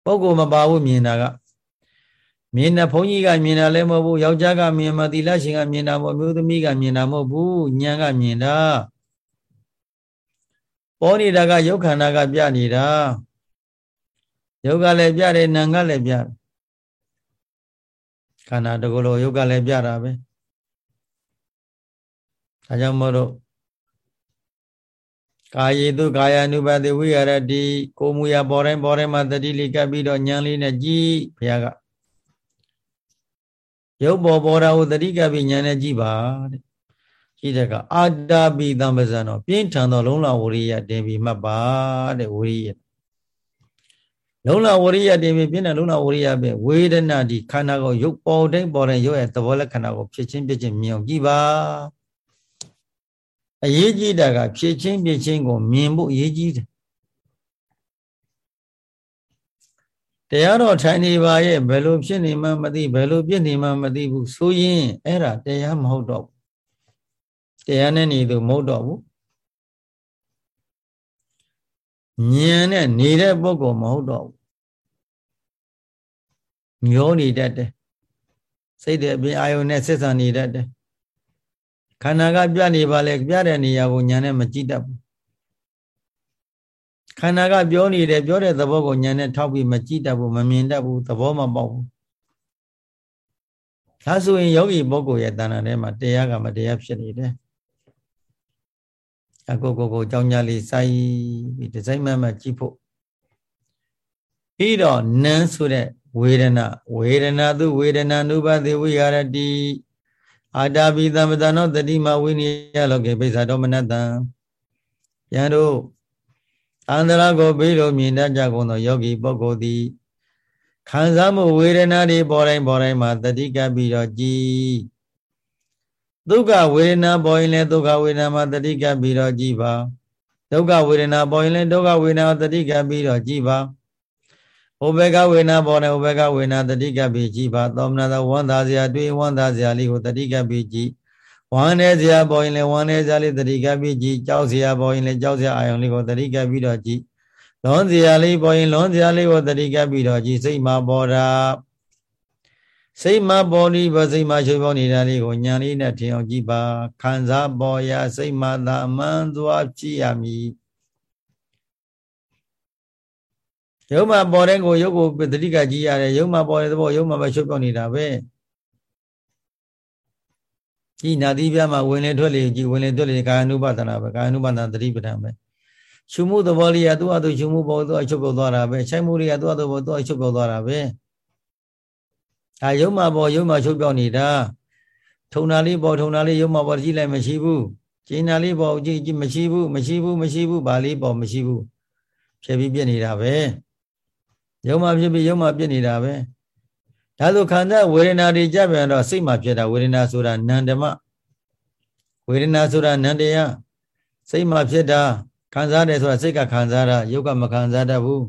ပုဂ္ဂိုလ်မပါဘူးမြင်တာကမြင်တဲ့ဘုန်းကြီးကမြင်တာလည်းမဟုတ်ဘူးယောက်ျားကမြင်မှသီလရှင်ကမြင်တာမဟုတ်မျိုးသမီးကမြင်တာမဟုတ်ဘူးဉာဏ်ကမြင်တာပေါ်နေတာကယုတ်ခန္ဓာကပြနေတာယုတ်ကလည်းပြတယ်နာမ်ကလည်းပြတယ်ခန္ဓာတကူလုံးယုတ်ကလည်းပြတာပဲ ဒါကြောင့်မို့လို့ကာယေတုကာယ ानु ပတိဝိရတိကိုမူရပေါ်တိုင်းပေါ်တိုင်းမှာတတိလေးကပ်ပြီးတော့ဉာဏ်လေးနဲ့ကြည်ဘုရားကရုပ်ပေါ်ပေါ်တာကိုတတိကပ်ပြီးဉာဏ်နဲ့ကြည်ပါတဲ့ကြည့်တဲ့ကအာတာပိသံပဇံတော်ပြင်းထန်သောလုံးလဝရိယတင်ပြီးမှတ်ပါတဲ့ဝရိယလုံးလဝရိယတင်ပြီးပြင်းတဲ့လုံးလဝရိယပဲဝေဒနာဒီခန္ဓာကိုရုပ်ပေါ်တိုင်းပေါ်တိုင်းရုပ်ရဲ့သဘောလက္ခဏာကိုဖြစ်ချင်းဖြစ်ချင်းမြင်အောင်ကြည့်ပါ အရေးကြီးတာကဖြစ်ချင်းဖြစ်ချင်းကိုမြင်ဖို့အရေးကြီးတယ်တရားတော်ထိုင်နေပါရဲ့ဘယ်လိုဖြစ်နေမှမသိဘယ်လိုပြစ်နေမှမသိဘူးဆိုရင်အဲ့ဒါတရားမဟုတ်တော့ဘူးတရားနဲ့နေသူမဟုတ်တော့ဘူးဉာဏ်နဲ့နေတဲ့ပုဂ္ဂိုလ်မဟုတ်တော့ဘူးညှိုးနေတတ်တယ်စိတ်တဲ့အပြင်အာယုန်နဲ့ဆက်ဆံနေတတ်တယ် ခန္ဓာကပြနေပါလေပြတဲ့နေရာကိုညာနဲ့မကြည့်တတ်ဘူးခန္ဓာကပြောနေတယ်ပြောတဲ့သဘောကိုညာနဲ့ထောက်ပြီးမကြည့်တတ်ဘူးမမြင်တတ်ဘူးသဘောမပေါက်ဘူးဒါဆိုရင်ယောဂီပုဂ္ဂိုလ်ရဲ့တဏ္ဍာထဲမှာတရားကမတရားဖြစ်နေတယ်အကိုကိုကိုကြောင်းကြလေးစိုက်ပြီးဒီဇိုင်းမှမှကြည့်ဖို့ပြီးတော့နန်းဆိုတဲ့ဝေဒနာဝေဒနာသူဝေဒနာနုပတိဝိဟာရတိ အာတာပိသမ္ပတနောတတိမဝိနိယလောကေပိစ္ဆာတောမနတံယံတို့အန္တရာကိုပြီးလို့မြင်တတ်ကြကုန်သောယောဂီပုဂ္ဂိုလ်သည်ခံစားမှုဝေဒနာတွေပေါ်တိုင်းပေါ်တိုင်းမှာတတိကပ်ပြီးတော့ကြည်ဒုက္ခဝေဒနာပေါ်ရင်လည်းဒုက္ခဝေဒနာမှာတတိကပ်ပြီးတော့ကြည်ပါဒုက္ခဝေဒနာပေါ်ရင်လည်းဒုက္ခဝေဒနာတတိကပ်ပြီးတော့ကြည်ပါ ဥပေကဝေဒနာပေါ်တယ်ဥပေကဝေဒနာတတိကပ်ပြီးကြည်ပါသောမနာသောဝန္တာစရာတွေ့ဝန္တာစရာလေးကိုတတိကပ်ပြီးကြည်ဝမ်းနေစရာပေါ်ရင်လည်းဝမ်းနေစရာလေးတတိကပ်ပြီးကြည်ကြောက်စရာပေါ်ရင်လည်းကြောက်စရာအာယုံလေးကိုတတိကပ်ပြီးတော့ကြည်လွန်စရာလေးပေါ်ရင်လွန်စရာလေးကိုတတိကပ်ပြီးတော့ကြည်စိတ်မှာပေါ်တာစိတ်မှာပေါ်နေပါစိတ်မှာရှုပ်ပေါ်နေတာလေးကိုညာလေးနဲ့ထင်အောင်ကြည့်ပါခံစားပေါ်ရစိတ်မှာသာအမှန်သွားကြည့်ရမည် ရုပ်မှာပေါ်တဲ့ကိုရုပ်ကိုတတိကကြည့်ရတယ်ရုပ်မှာပေါ်တဲ့သဘောရုပ်မှာပဲရှုပ်ပေါ်နေတာပဲကြည်နာတိပြမှာဝင်လေထွက်လေကြည်ဝင်လေထွက်လေကာယ ानु ပါဒနာပဲကာယ ानु ပါဒနာတတိပဋ္ဌာန်ပဲရှုမှုသဘောလေးကသူ့အတူရှုမှုပေါ်သူ့အချုပ်ပေါ်သွားတာပဲဆိုင်မှုလေးကသူ့အတူပေါ်သူ့အချုပ်ပေါ်သွားတာပဲဒါရုံမပေါ်ရုံမချုပ်ပြောက်နေတာထုံနာလေးပေါ်ထုံနာလေးရုံမပေါ်ကြည့်လိုက်မရှိဘူးကျင်းနာလေးပေါ်ကြည့်ကြည့်မရှိဘူးမရှိဘူးမရှိဘူးဗာလေးပေါ်မရှိဘူးဖြစ်ပြီးပြစ်နေတာပဲ ရုံမဖြစ်ပြီးရုံမပြစ်နေတာပဲဒါဆိုခန္ဓာဝေဒနာတွေကြပြန်တော့စိတ်မှာဖြစ်တာဝေဒနာဆိုတာနန္ဓမဝေဒနာဆိုတာနန္တရားစိတ်မှာဖြစ်တာခံစားတယ်ဆိုတာစိတ်ကခံစားတာယုတ်ကမခံစားတတ်ဘူး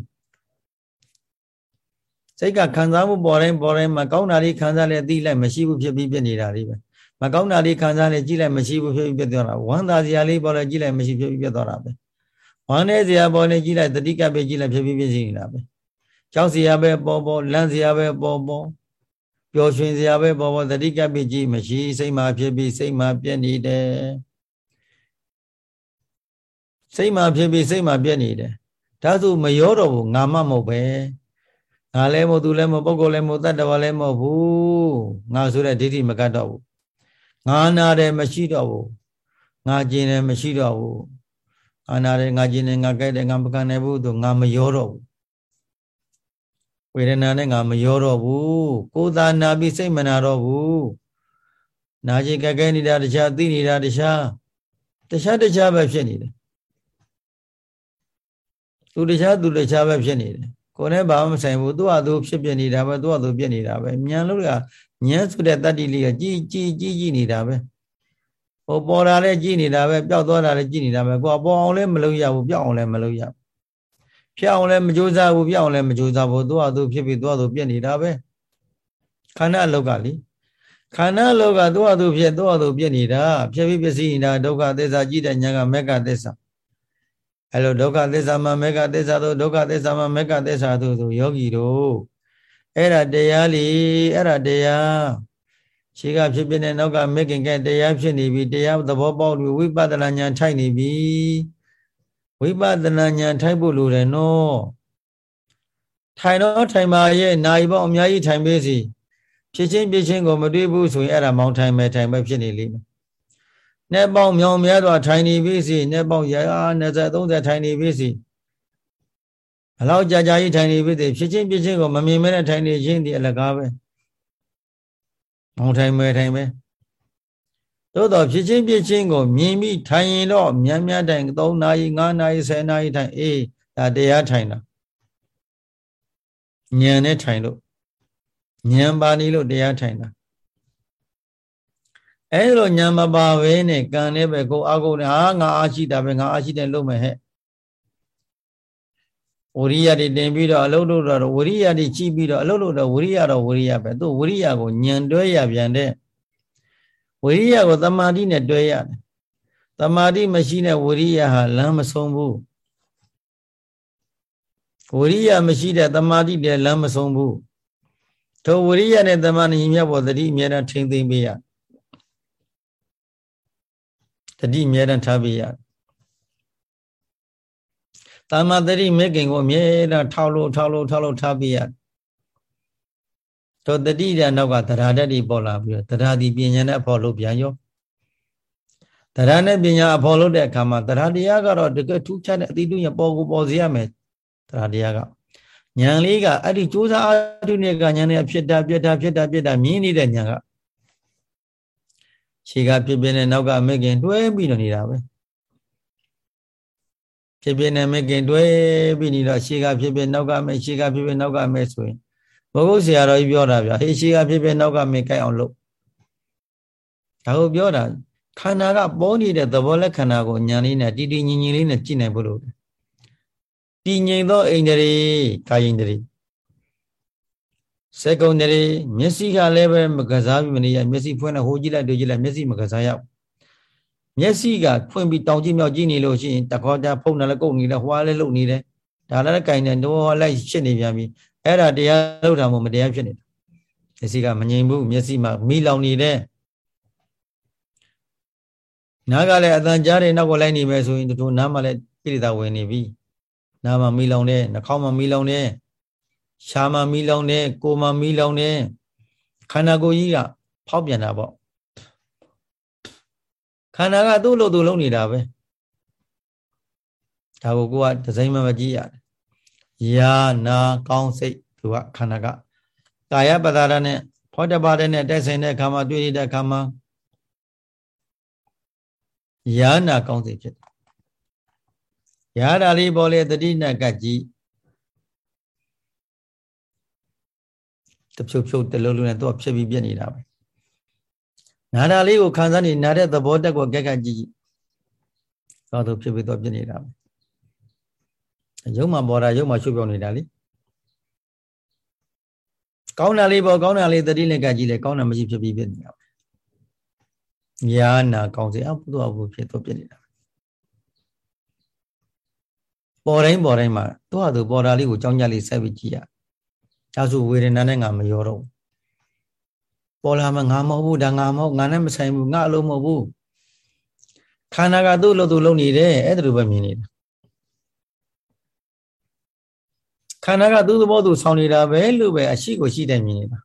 စိတ်ကခံစားမှုပေါ်တိုင်းပေါ်တိုင်းမှာကောင်းတာလေးခံစားလဲသိလိုက်မရှိဘူးဖြစ်ပြီးပြနေတာလေးပဲမကောင်းတာလေးခံစားလဲကြည့်လိုက်မရှိဘူးဖြစ်ပြီးပြသွားတာဝမ်းသာစရာလေးပေါ်လဲကြည့်လိုက်မရှိဖြစ်ပြီးပြသွားတာပဲဝမ်းနေစရာပေါ်လဲကြည့်လိုက်တတိကပဲကြည့်လိုက်ဖြစ်ပြီးပြနေတာပဲ ကြောက်စရာပဲပေါ်ပေါ်လန့်စရာပဲပေါ်ပေါ်ပျော်ရွှင်စရာပဲပေါ်ပေါ်တတိကပဲကြည့်မရှိစိတ်မှာဖြစ်ပြီးစိတ်မှာပြည့်နေတယ်စိတ်မှာဖြစ်ပြီးစိတ်မှာပြည့်နေတယ်ဒါဆိုမရောတော့ဘူးငါမှမဟုတ်ပဲငါလည်းမဟုတ်သူလည်းမဟုတ်ပုဂ္ဂိုလ်လည်းမဟုတ်တတ္တဝါလည်းမဟုတ်ဘူးငါဆိုတဲ့ဒိဋ္ဌိမကတ်တော့ဘူးငါနာတယ်မရှိတော့ဘူးငါကျင်တယ်မရှိတော့ဘူးငါနာတယ်ငါကျင်တယ်ငါကြိုက်တယ်ငါမကန်နိုင်ဘူးသူငါမရောတော့ဘူး ဝေဒနာနဲ့ငါမရောတော့ဘူးကိုယ်သာနာပြီးစိတ်မနာတော့ဘူးနာကျင်ကြက်ခဲနေတာတခြားသိနေတာတခြားတခြားတခြားပဲဖြစ်နေတယ်သူတခြားသူတခြားပဲဖြစ်နေတယ်ကိုယ်နဲ့ဘာမှမဆိုင်ဘူးသူ့ဟာသူဖြစ်ပြနေတာပဲသူ့ဟာသူပြနေတာပဲဉာဏ်လို့ကဉာဏ်ဆိုတဲ့တတ္တိလေးကကြီးကြီးကြီးကြီးနေတာပဲဟိုပေါ်တာလည်းကြီးနေတာပဲပျောက်သွားတာလည်းကြီးနေတာပဲကိုယ်ပေါ်အောင်လည်းမလုပ်ရဘူးပျောက်အောင်လည်းမလုပ်ရဘူး ဖြစ်အောင်လည်းမကြိုးစားဘူးပျောက်အောင်လည်းမကြိုးစားဘူးသူ့ဟာသူဖြစ်ပြီးသူ့ဟာသူပြနေတာပဲခန္ဓာအလောက်ကလေခန္ဓာအလောက်ကသူ့ဟာသူဖြစ်သူ့ဟာသူပြနေတာဖြစ်ပြီးပစ္စည်းနေတာဒုက္ခသစ္စာကြည့်တဲ့ဉာဏ်ကမက္ကသစ္စာအဲ့လိုဒုက္ခသစ္စာမှာမေဃသစ္စာတို့ဒုက္ခသစ္စာမှာမေဃသစ္စာတို့ဆိုယောဂီတို့အဲ့ဒါတရားလीအဲ့ဒါတရားရှေးကဖြစ်ဖြစ်တဲ့နောက်ကမေခင်ကတရားဖြစ်နေပြီတရားသဘောပေါက်ပြီးဝိပဿနာဉာဏ်ထိုက်နေပြီ ဝိပဿနာဉာဏ်ထိုက်ဖို့လိုတယ်နော်ထိုင်တော့ထိုင်ပါရဲ့နိုင်ပေါင်းအများကြီးထိုင်ပေးစီဖြစ်ချင်းဖြစ်ချင်းကိုမတွေးဘူးဆိုရင်အဲ့ဒါမောင်းထိုင်မယ်ထိုင်မယ်ဖြစ်နေလိမ့်မယ်နဲ့ပေါင်းမြောင်မြဲစွာထိုင်နေပြီစီနဲ့ပေါင်းရာ20 30ထိုင်နေပြီစီဘလောက်ကြာကြာကြီးထိုင်နေပြီစီဖြစ်ချင်းဖြစ်ချင်းကိုမမြင်မဲနဲ့ထိုင်နေခြင်းဒီအလကားပဲမောင်ထိုင်မဲထိုင်မဲ သို့တော့ဖြစ်ချင်းဖြစ်ချင်းကိုမြင်ပြီးထိုင်ရင်တော့မြန်မြန်တိုင်3နာရီ5နာရီ10နာရီထိုင်အေးဒါတရားထိုင်တာဉာဏ်နဲ့ထိုင်လို့ဉာဏ်ပါနေလို့တရားထိုင်တာအဲလိုညာမပါဘဲနဲ့ကံနဲ့ပဲကိုအာကုန်နဲ့ဟာငါအားရှိတာပဲငါအားရှိတယ်လို့မယ်ဟဲ့ဝရိယတွေတင်ပြီးတော့အလုတ်လို့တော့ဝရိယတွေကြည့်ပြီးတော့အလုတ်လို့တော့ဝရိယတော့ဝရိယပဲသူဝရိယကိုညံတွဲရပြန်တဲ့ ဝရိယကိုတမာတိနဲ့တွဲရတယ်တမာတိမရှိတဲ့ဝရိယဟာလမ်းမဆုံးဘူးဝရိယမရှိတဲ့တမာတိတဲ့လမ်းမဆုံးဘူးထိုဝရိယနဲ့တမာတိမြတ်ဖို့တတိအမြဲတမ်းထိမ့်သိမ့်ပေးရတယ်တတိအမြဲတမ်းထားပေးရတယ်။တာမတတိမေခင်ကိုအမြဲတမ်းထောက်လို့ထောက်လို့ထောက်လို့ထားပေးရတယ်။ တော့တတိတဲ့နောက်ကသရတ္တိပေါ်လာပြီးတော့သရတိပညာနဲ့အဖို့လို့ပြန်ရော။သရနဲ့ပညာအဖို့လို့တဲ့အခါမှာသရတရားကတော့တကယ်ထူးခြားတဲ့အတိတုညပေါ်ကိုပေါ်စေရမယ်သရတရားကဉာဏ်လေးကအဲ့ဒီစူးစမ်းအထုနဲ့ကဉာဏ်နဲ့ဖြစ်တာပြက်တာဖြစ်တာပြက်တာမြင်နေတဲ့ဉာဏ်ကခြေကဖြစ်ဖြစ်နဲ့နောက်ကမခင်တွဲပြီးတော့နေတာပဲဖြစ်ဖြစ်နဲ့မခင်တွဲပြီးနေတော့ခြေကဖြစ်ဖြစ်နောက်ကမခြေကဖြစ်ဖြစ်နောက်ကမဆိုရင် ဘုဂုတ်ဆရာတော်ကြီးပြောတာဗျာဟေးခြေကဖြစ်ဖြစ်နောက်ကမကြိုက်အောင်လုပ်ဒါကိုပြောတာခန္ဓာကပေါ်နေတဲ့သဘောလက္ခဏာကိုညာလေးနဲ့တည်တည်ငြိမ်ငြိမ်လေးနဲ့ကြည့်နိုင်ဖို့လို့တည်ငြိမ်သောအိန္ဒြေကာယိန္ဒြေစကုံတရေမျက်စိကလည်းပဲမကစားပြီးမနေရမျက်စိဖွင့်လိုက်ဟိုကြည့်လိုက်တို့ကြည့်လိုက်မျက်စိမကစားရမျက်စိကဖွင့်ပြီးတောင်ကြည့်မြောက်ကြည့်နေလို့ရှိရင်တခေါ်တာဖုံတယ်လည်းကုတ်နေတယ်ဟွာလည်းလုံနေတယ်ဒါလည်းကင်တယ်တော့လိုက်ရှစ်နေပြန်ပြီ အဲ့ဒါတရားလောက်တာမို့မတရားဖြစ်နေတာမျက်စိကမငြိမ်ဘူးမျက်စိမှာမိလောင်နေတဲ့နားကလည်းအတန်ကြားတဲ့နောက်ကလိုက်နေမယ်ဆိုရင်တို့နားမှာလည်းကိရိတာဝင်နေပြီနားမှာမိလောင်တဲ့နှာခေါင်းမှာမိလောင်တဲ့ရှားမှာမိလောင်တဲ့ကိုယ်မှာမိလောင်တဲ့ခန္ဓာကိုယ်ကြီးကဖောက်ပြန်တာပေါ့ခန္ဓာကသူ့လိုသူလုံးနေတာပဲဒါကိုကိုကဒဇိမ့်မမကြည့်ရတယ် ယာနာကောင်းစိတ်သူကခန္ဓာကကာယပဒါရနဲ့ဖောတပါတဲ့နဲ့တိုက်ဆိုင်တဲ့အခါမှာတွေ့ရတဲ့အခါမှာယာနာကောင်းစိတ်ဖြစ်တယ်ယာတာလေးပေါ်လေတတိနဲ့ကကြည့်တဖြုတ်ဖြုတ်တလုံးလုံးနဲ့သူကဖြစ်ပြီးပြက်နေတာပဲနာတာလေးကိုခံစားနေနာတဲ့သဘောတက်ကိုကက်ကကြည့်တော့သူဖြစ်ပြီးတော့ပြက်နေတာပဲ ရုပ်မှာပေါ်တာရုပ်မှာရှုပ်ပြောင်းနေတာလေကောင်းတာလေးပေါ်ကောင်းတာလေးတတိနဲ့ကကြည့်လေကောင်းတာမရှိဖြစ်ပြီးပြက်နေတာပဲညာနာကောင်းစေအဘုဒ္ဓအဘုဖြစ်တော့ပြက်နေတာပေါ်တိုင်းပေါ်တိုင်းမှာသူ့ဟာသူပေါ်တာလေးကိုကြောင်းကြလေးဆက်ပြီးကြည့်ရဒါဆိုဝေဒနာနဲ့ငါမရောတော့ဘူးပေါ်လာမှငါမဟုတ်ဘူးဒါငါမဟုတ်ငါနဲ့မဆိုင်ဘူးငါအလုံးမဟုတ်ဘူးခန္ဓာကသူ့လို့သူ့လုံးနေတယ်အဲ့ဒါလိုပဲမြင်နေတာ ခန္ဓာကသူ့သဘောသူဆောင်နေတာပဲလို့ပဲအရှိကိုရှိတယ်မြင်နေတာ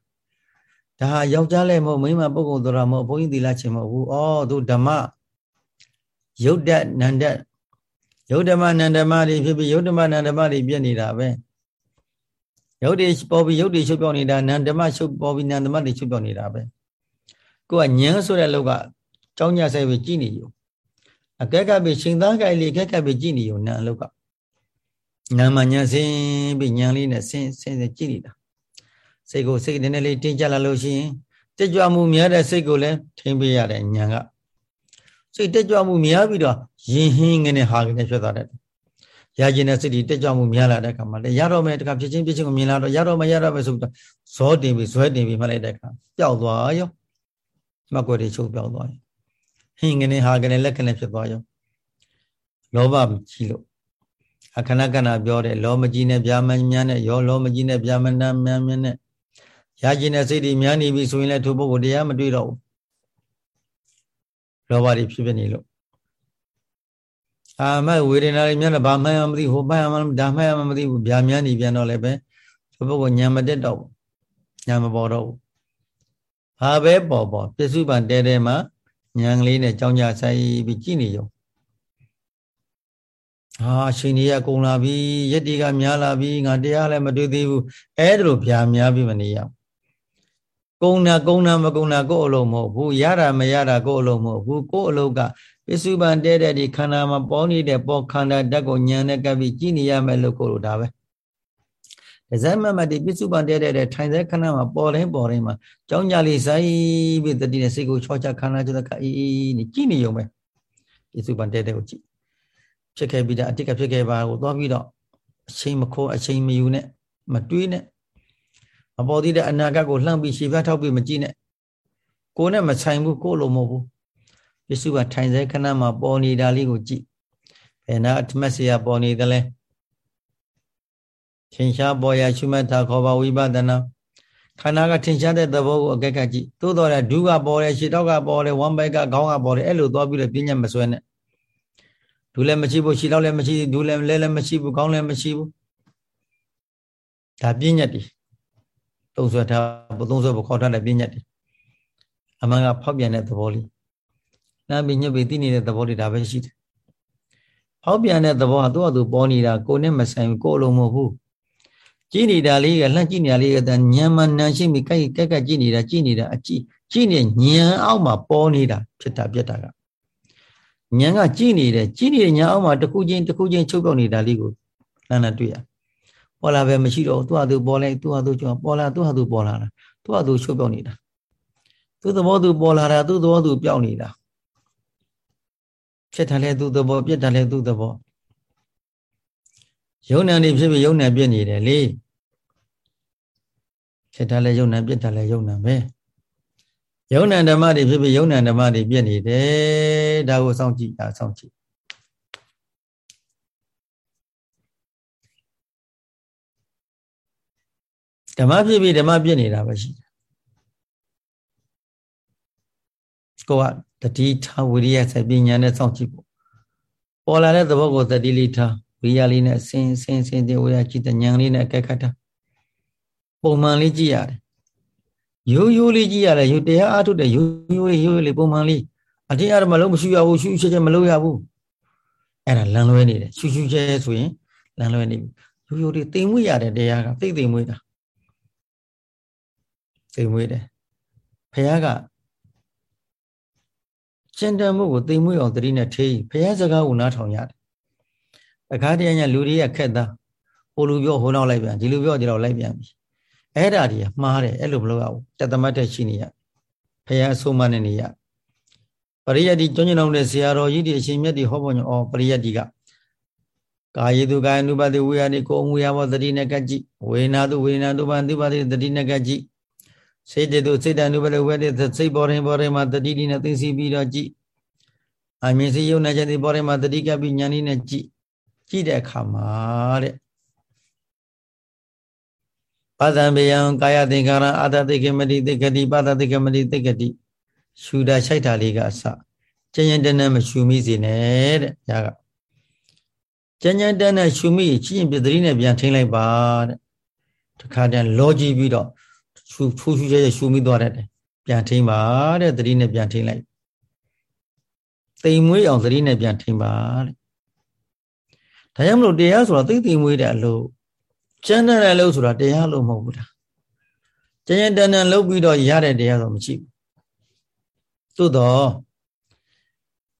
ဒါဟာယောက်ျားလည်းမဟုတ်မိန်းမပုဂ္ဂိုလ်တော်မဟုတ်ဘုန်းကြီးသီလချင်းမဟုတ်ဘူးဩသူဓမ္မယုတ်တနန္တယုတ်ဓမ္မနန္ဓမ္မတွေဖြစ်ပြီးယုတ်ဓမ္မနန္ဓမ္မတွေပြည့်နေတာပဲယုတ်တွေပေါ်ပြီးယုတ်တွေရှုပ်ပြောင်းနေတာနန္ဓမရှုပ်ပေါ်ပြီးနန္ဓမတွေရှုပ်ပြောင်းနေတာပဲကိုကညံဆိုတဲ့လောက်ကကြောင်းညဆိုင်ပြီးကြည်နေယူအကက်ကပ်ပြီးရှင်သားကြိုင်လေးအကက်ကပ်ပြီးကြည်နေယူနံလောက်က နာမညံစင်းပြီးညံလေးနဲ့ဆင်းဆင်းဆင်းကြည်နေတာစိတ်ကိုစိတ်နည်းနည်းလေးတင်းကြလာလို့ရှိရင်တက်ကြွမှုများတဲ့စိတ်ကိုလည်းထိမ့်ပေးရတဲ့ညံကစိတ်တက်ကြွမှုများပြီးတော့ရင်ဟင်းငနဲ့ဟာကနေဖြစ်သွားတယ်ရကျင်တဲ့စိတ်တွေတက်ကြွမှုများလာတဲ့အခါမှာလေရတော့မယ်တခါဖြစ်ချင်းဖြစ်ချင်းကိုမြင်လာတော့ရတော့မရတော့မယ်ဆိုပြီးတော့ဇောတင်ပြီးဇွဲတင်ပြီးမှလိုက်တဲ့အခါပျောက်သွားရောမှတ်ကွက်တွေချုပ်ပျောက်သွားရင်ဟင်းကနေဟာကနေလက်ကနေဖြစ်သွားရောလောဘကြီးလို့ အခဏခဏပြောတယ်လောမကြီးနဲ့ဗျာမများနဲ့ရောလောမကြီးနဲ့ဗျာမနာများများနဲ့ရကျင်တဲ့စိတ်တွေများနေပြီဆိုရင်လည်းထိုပုဂ္ဂိုလ်တရားမတွေ့တော့ဘူးလောဘတွေဖြစ်ဖြစ်နေလို့အာမဝေဒနာတွေများလည်းဘာမှန်းမသိဟိုမှန်းမှဒါမှန်းမှမသိဘူးဗျာများနေပြန်တော့လည်းပဲဒီပုဂ္ဂိုလ်ညံမတက်တော့ဘူးညံမပေါ်တော့ဘူးဘာပဲပေါ်ပေါ်ပြစ္စုပန်တဲတဲမှာညံကလေးနဲ့ကြောင်းကြဆိုင်ပြီးကြည့်နေရော ဟာရှင်ကြီးကကုံလာပြီယက်တီကများလာပြီငါတရားလည်းမတွေ့သေးဘူးအဲ့ဒါလိုဗျာများပြီးမနေရကုံနာကုံနာမကုံနာကိုယ့်အလုံးမဟုတ်ဘူးရတာမရတာကိုယ့်အလုံးမဟုတ်ဘူးကိုယ့်အလုံးကပစ္စုပန်တဲတဲ့ဒီခန္ဓာမှာပေါ်နေတဲ့ပေါ်ခန္ဓာဓာတ်ကိုဉာဏ်နဲ့ကပ်ပြီးကြည့်နေရမယ်လို့ကိုလိုဒါပဲဒဇမမတိပစ္စုပန်တဲတဲ့ထိုင်တဲ့ခဏမှာပေါ်တိုင်းပေါ်တိုင်းမှာကြောင်းကြလေးဆိုင်ပြီးတတိနဲ့စိတ်ကိုချောချခန္ဓာကျတဲ့ကအေးအေးနေကြည့်နေရုံပဲပစ္စုပန်တဲတဲ့ကိုကြည့် ဖြစ်ခဲ့ပြီးတာအတိတ်ကဖြစ်ခဲ့ပါကိုသွားပြီးတော့အချိန်မခိုးအချိန်မယူနဲ့မတွေးနဲ့မပေါ်သေးတဲ့အနာဂတ်ကိုလှမ်းပြီးရှေ့ဘက်ထောက်ပြီးမကြည့်နဲ့ကိုယ်နဲ့မဆိုင်ဘူးကိုယ်လိုမဟုတ်ဘူးပစ္စုပန်ထိုင်စေခဏမှာပေါ်နေတာလေးကိုကြည့်ဘယ်နာအထမတ်စရာပေါ်နေသလဲထင်ရှားပေါ်ရရှုမှတ်တာခေါ်ပါဝိပဿနာခန္ဓာကထင်ရှားတဲ့သဘောကိုအကဲခတ်ကြည့်သို့တော်လည်းဒုကပေါ်တယ်ရှေ့တော့ကပေါ်တယ်ဝမ်ဘိုက်ကခေါင်းကပေါ်တယ်အဲ့လိုသွားပြီးတော့ပြဉ္ညာမစွဲနဲ့ ဒုလည်းမရှိဘူးရှေ့တော့လည်းမရှိဒုလည်းလဲလည်းမရှိဘူးခေါင်းလည်းမရှိဘူးဒါပြဉ္ညာတည်သုံးဆွဲထားသုံးဆွဲပေါ်ခေါ်ထားတဲ့ပြဉ္ညာတည်အမှန်ကဖောက်ပြန်တဲ့သဘောလေးနာပြီးညှပ်ပြီးသိနေတဲ့သဘောတွေဒါပဲရှိတယ်။ဟောက်ပြန်တဲ့သဘောကသူ့အတူပေါ်နေတာကိုယ်နဲ့မဆိုင်ဘူးကိုယ်လုံးမဟုတ်ဘူး။ကြည်နေတာလေးကလှမ်းကြည့်နေတာလေးကတညံမနန်ရှိမိကြိုက်ကက်ကက်ကြည့်နေတာကြည့်နေတာအကြည့်ကြည့်နေညံအောက်မှာပေါ်နေတာဖြစ်တာပြက်တာက ညံကကြည့်နေတယ်ကြည့်နေတဲ့ညံအောက်မှာတစ်ခုချင်းတစ်ခုချင်းချုပ်ပြောက်နေတာလေးကိုလှမ်းလှမ်းတွေ့ရ။ပေါ်လာပဲမရှိတော့သူ့အတူပေါ်လိုက်သူ့အတူကျော်ပေါ်လာသူ့အတူပေါ်လာတာသူ့အတူချုပ်ပြောက်နေတာသူ့သဘောသူပေါ်လာတာသူ့သဘောသူပြောက်နေတာဖြစ်တယ်လဲသူ့သဘောပြစ်တယ်လဲသူ့သဘောယုံနာနေဖြစ်ပြီးယုံနာပြစ်နေတယ်လေဖြစ်တယ်လဲယုံနာပြစ်တယ်လဲယုံနာပဲ ယုံနာဓမ္မတွေဖြစ်ပြီးယုံနာဓမ္မတွေပြစ်နေတယ်ဒါကိုစောင့်ကြည့်ဒါစောင့်ကြည့်ဓမ္မဖြစ်ပြီးဓမ္မပြစ်နေတာပဲရှိတယ်ကိုကတတိထားဝိရိယဆက်ပညာနဲ့စောင့်ကြည့်ဖို့ပေါ်လာတဲ့သဘောကိုတတိလေးထားဝိရိယလေးနဲ့ဆင်းဆင်းဆင်းတဲ့ဝိရိယကြည့်တဲ့ဉာဏ်လေးနဲ့အကဲခတ်တာပုံမှန်လေးကြည့်ရတယ် ရိုးရိုးလေးကြည့်ရတယ်ရိုးတရားအားထုတ်တဲ့ရိုးရိုးလေးရိုးရိုးလေးပုံမှန်လေးအတင်းအဓမ္မလုံးမရှိရဘူးရှုရှုချက်ချက်မလုပ်ရဘူးအဲ့ဒါလမ်းလွဲနေတယ်ရှုရှုချက်ဆိုရင်လမ်းလွဲနေပြီရိုးရိုးလေးသိမ်မွေ့ရတဲ့တရားကသိသိမ်မွေ့တာသိမ်မွေ့တယ်ဖခင်ကရှင်းတမှုကိုသိမ်မွေ့အောင်တတိနဲ့ထေးဖခင်စကားကိုနားထောင်ရတယ်အခါတည်းညလူတွေကခက်သားဟိုလူပြောဟိုနောက်လိုက်ပြန်ဒီလူပြောဒီတော့လိုက်ပြန်ပြီ အဲ့ဓာကြီးမှားတယ်အဲ့လိုမလုပ်ရဘူးတသမတ်တဲ့ရှိနေရဖခင်အဆုံးမနဲ့နေရပရိယတ်ဒီကျွမ်းကျင်အောင်တဲ့ဆရာတော်ကြီးဒီအရှင်မြတ်ဒီဟောပေါ်ညောပရိယတ်ဒီကကာယေတုကာယ ानु ပတိဝေယနိကိုအမှုရဘောတတိနကကြည့်ဝေနာတုဝေနာတုပန်တိပတိတတိနကကြည့်စေတတုစေတ ानु ပတိဝေတိစိတ်ပေါ်ရင်ပေါ်ရင်မှာတတိတိနဲ့သိသိပြီးတော့ကြည့်အမြင်စီယုံနေခြင်းဒီပေါ်ရင်မှာတတိကပိညာနိနဲ့ကြည့်ကြည့်တဲ့အခါမှာတဲ့ ပသံဘေယံကာယသင်္ခါရအာတတိကမတိတိကတိပတတိကမတိတိကတိရှူတာရှိုက်တာလေးကအစကျဉ်းကျဉ်းတန်းတန်းမရှူမိစေနဲ့တဲ့ညာကကျဉ်းကျဉ်းတန်းတန်းရှူမိချစ်ရင်ပြသတိနဲ့ပြန်ထိန်းလိုက်ပါတဲ့တခါတည်းလောကြည့်ပြီးတော့ရှူဖူးရှူရဲရှူမိသွားတတ်တယ်ပြန်ထိန်းပါတဲ့သတိနဲ့ပြန်ထိန်းလိုက်တိမ်မွေးအောင်သတိနဲ့ပြန်ထိန်းပါတဲ့ဒါကြောင့်မလို့တရားဆိုတာသိသိမွေးတဲ့အလုပ် ကျမ်းတဲ့လို့ဆိုတာတရားလို့မဟုတ်ဘူးလားကျန်ကျန်တန်တန်လုပ်ပြီးတော့ရတဲ့တရားဆိုမရှိဘူးသို့တော့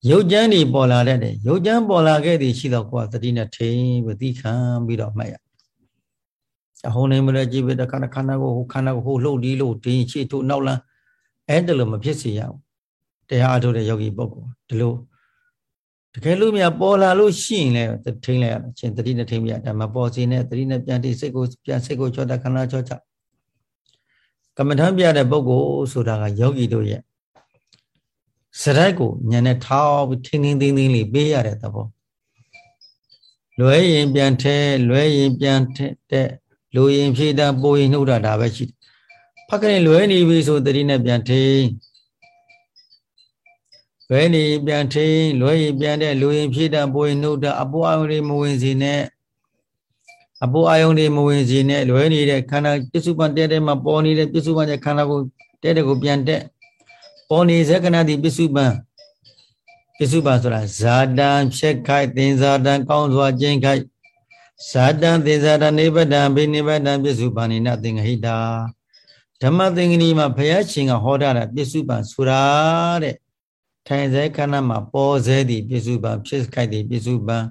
ရုပ်ကျမ်းတွေပေါ်လာတဲ့ရုပ်ကျမ်းပေါ်လာခဲ့သည်ရှိတော့ကိုယ်ကသတိနဲ့ထိန်ပြီးသိခံပြီးတော့မှတ်ရအဟုန်နေမလဲကြည့်ပြီးတခါခန္ဓာကိုဟိုခန္ဓာကိုဟိုလှုပ်ဒီလှုပ်ဒီချီထုတ်နောက်လန်းအဲ့ဒါလိုမဖြစ်စေရဘူးတရားအထုတ်တဲ့ယောဂီပုဂ္ဂိုလ်ဒီလို တကယ်လို့မြပေါ်လာလို့ရှိရင်လည်းထိမ့်လိုက်ရမယ်ရှင်တတိနဲ့ထိမ့်ပြဒါမပေါ်စီနဲ့တတိနဲ့ပြန်တိစိတ်ကိုပြန်စိတ်ကိုချောတာခန္ဓာချောချကမ္မထမ်းပြတဲ့ပုဂ္ဂိုလ်ဆိုတာကယောဂီတို့ရဲ့စရိုက်ကိုညံနဲ့ထောက်ပြီးထင်းထင်းသိင်းသိင်းလေးပေးရတဲ့သဘောလွဲရင်ပြန်ထဲလွဲရင်ပြန်တဲ့လူရင်ဖြည့်တာပိုရင်နှုတ်တာဒါပဲရှိတယ်ဖက်ကနေလွဲနေပြီဆိုတတိနဲ့ပြန်ထိန်း လွဲနေပြန်ထိန်လွဲရင်ပြန်တဲ့လူရင်ဖြည့်တဲ့ပိုရင်နှုတ်တဲ့အပူအာယုန်တွေမဝင်စေနဲ့အပူအာယုန်တွေမဝင်စေနဲ့လွဲနေတဲ့ခန္ဓာပစ္စုပန်တဲတဲမှာပေါ်နေတဲ့ပစ္စုပန်ရဲ့ခန္ဓာကိုတဲတဲကိုပြန်တက်ပေါ်နေဇက်ကနာတိပစ္စုပန်ပစ္စုပန်ဆိုတာဇာတံဖြက်ခိုက်သင်္ဇာတံကောင်းစွာကျင့်ခိုက်ဇာတံသင်္ဇာတံနိဗ္ဗတံဘိနိဗ္ဗတံပစ္စုပန်နိနသင်္ဟိတာဓမ္မသင်္ကနီမှာဘုရားရှင်ကဟောထားတာပစ္စုပန်ဆိုတာတဲ့ ထိုင်စေခန္ဓာမှာပေါ်စေသည်ပြစ္စုပန်ဖြစ်ခိုက်သည်ပြစ္စုပန်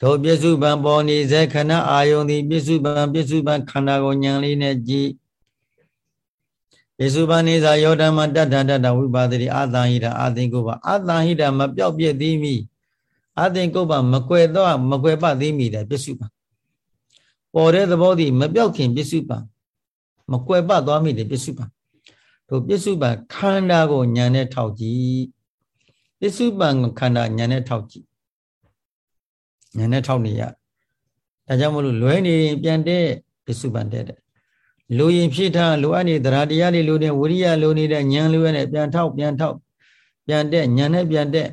တို့ပြစ္စုပန်ပေါ်နေစေခဏအာယုန်သည်ပြစ္စုပန်ပြစ္စုပန်ခန္ဓာကိုဉာဏ်လေးနဲ့ကြည့်ပြစ္စုပန်နေစာယောဓမ္မတတ္ထတတဝိပါဒတိအာသံဟိတာအာသင်္ကုပအာသံဟိတာမပြောက်ပြည့်သည်မိအာသင်္ကုပမကွယ်တော့မကွယ်ပသည်မိတဲ့ပြစ္စုပန်ပေါ်တဲ့သဘောသည်မပြောက်ခင်ပြစ္စုပန်မကွယ်ပသွားမိတဲ့ပြစ္စုပန်တို့ပြစ္စုပန်ခန္ဓာကိုဉာဏ်နဲ့ထောက်ကြည့် ပစ္စုပန်ခန္ဓာညာနဲ့ထောက်ကြည့်ညာနဲ့ထောက်နေရဒါကြောင့်မလို့လွဲနေပြန်တဲ့ပစ္စုပန်တဲ့တဲ့လူရင်ဖြစ်ထားလိုအပ်နေတရားတရားတွေလိုနေဝိရိယလိုနေတဲ့ဉာဏ်လိုရနဲ့ပြန်ထောက်ပြန်ထောက်ပြန်တဲ့ဉာဏ်နဲ့ပြန်တဲ့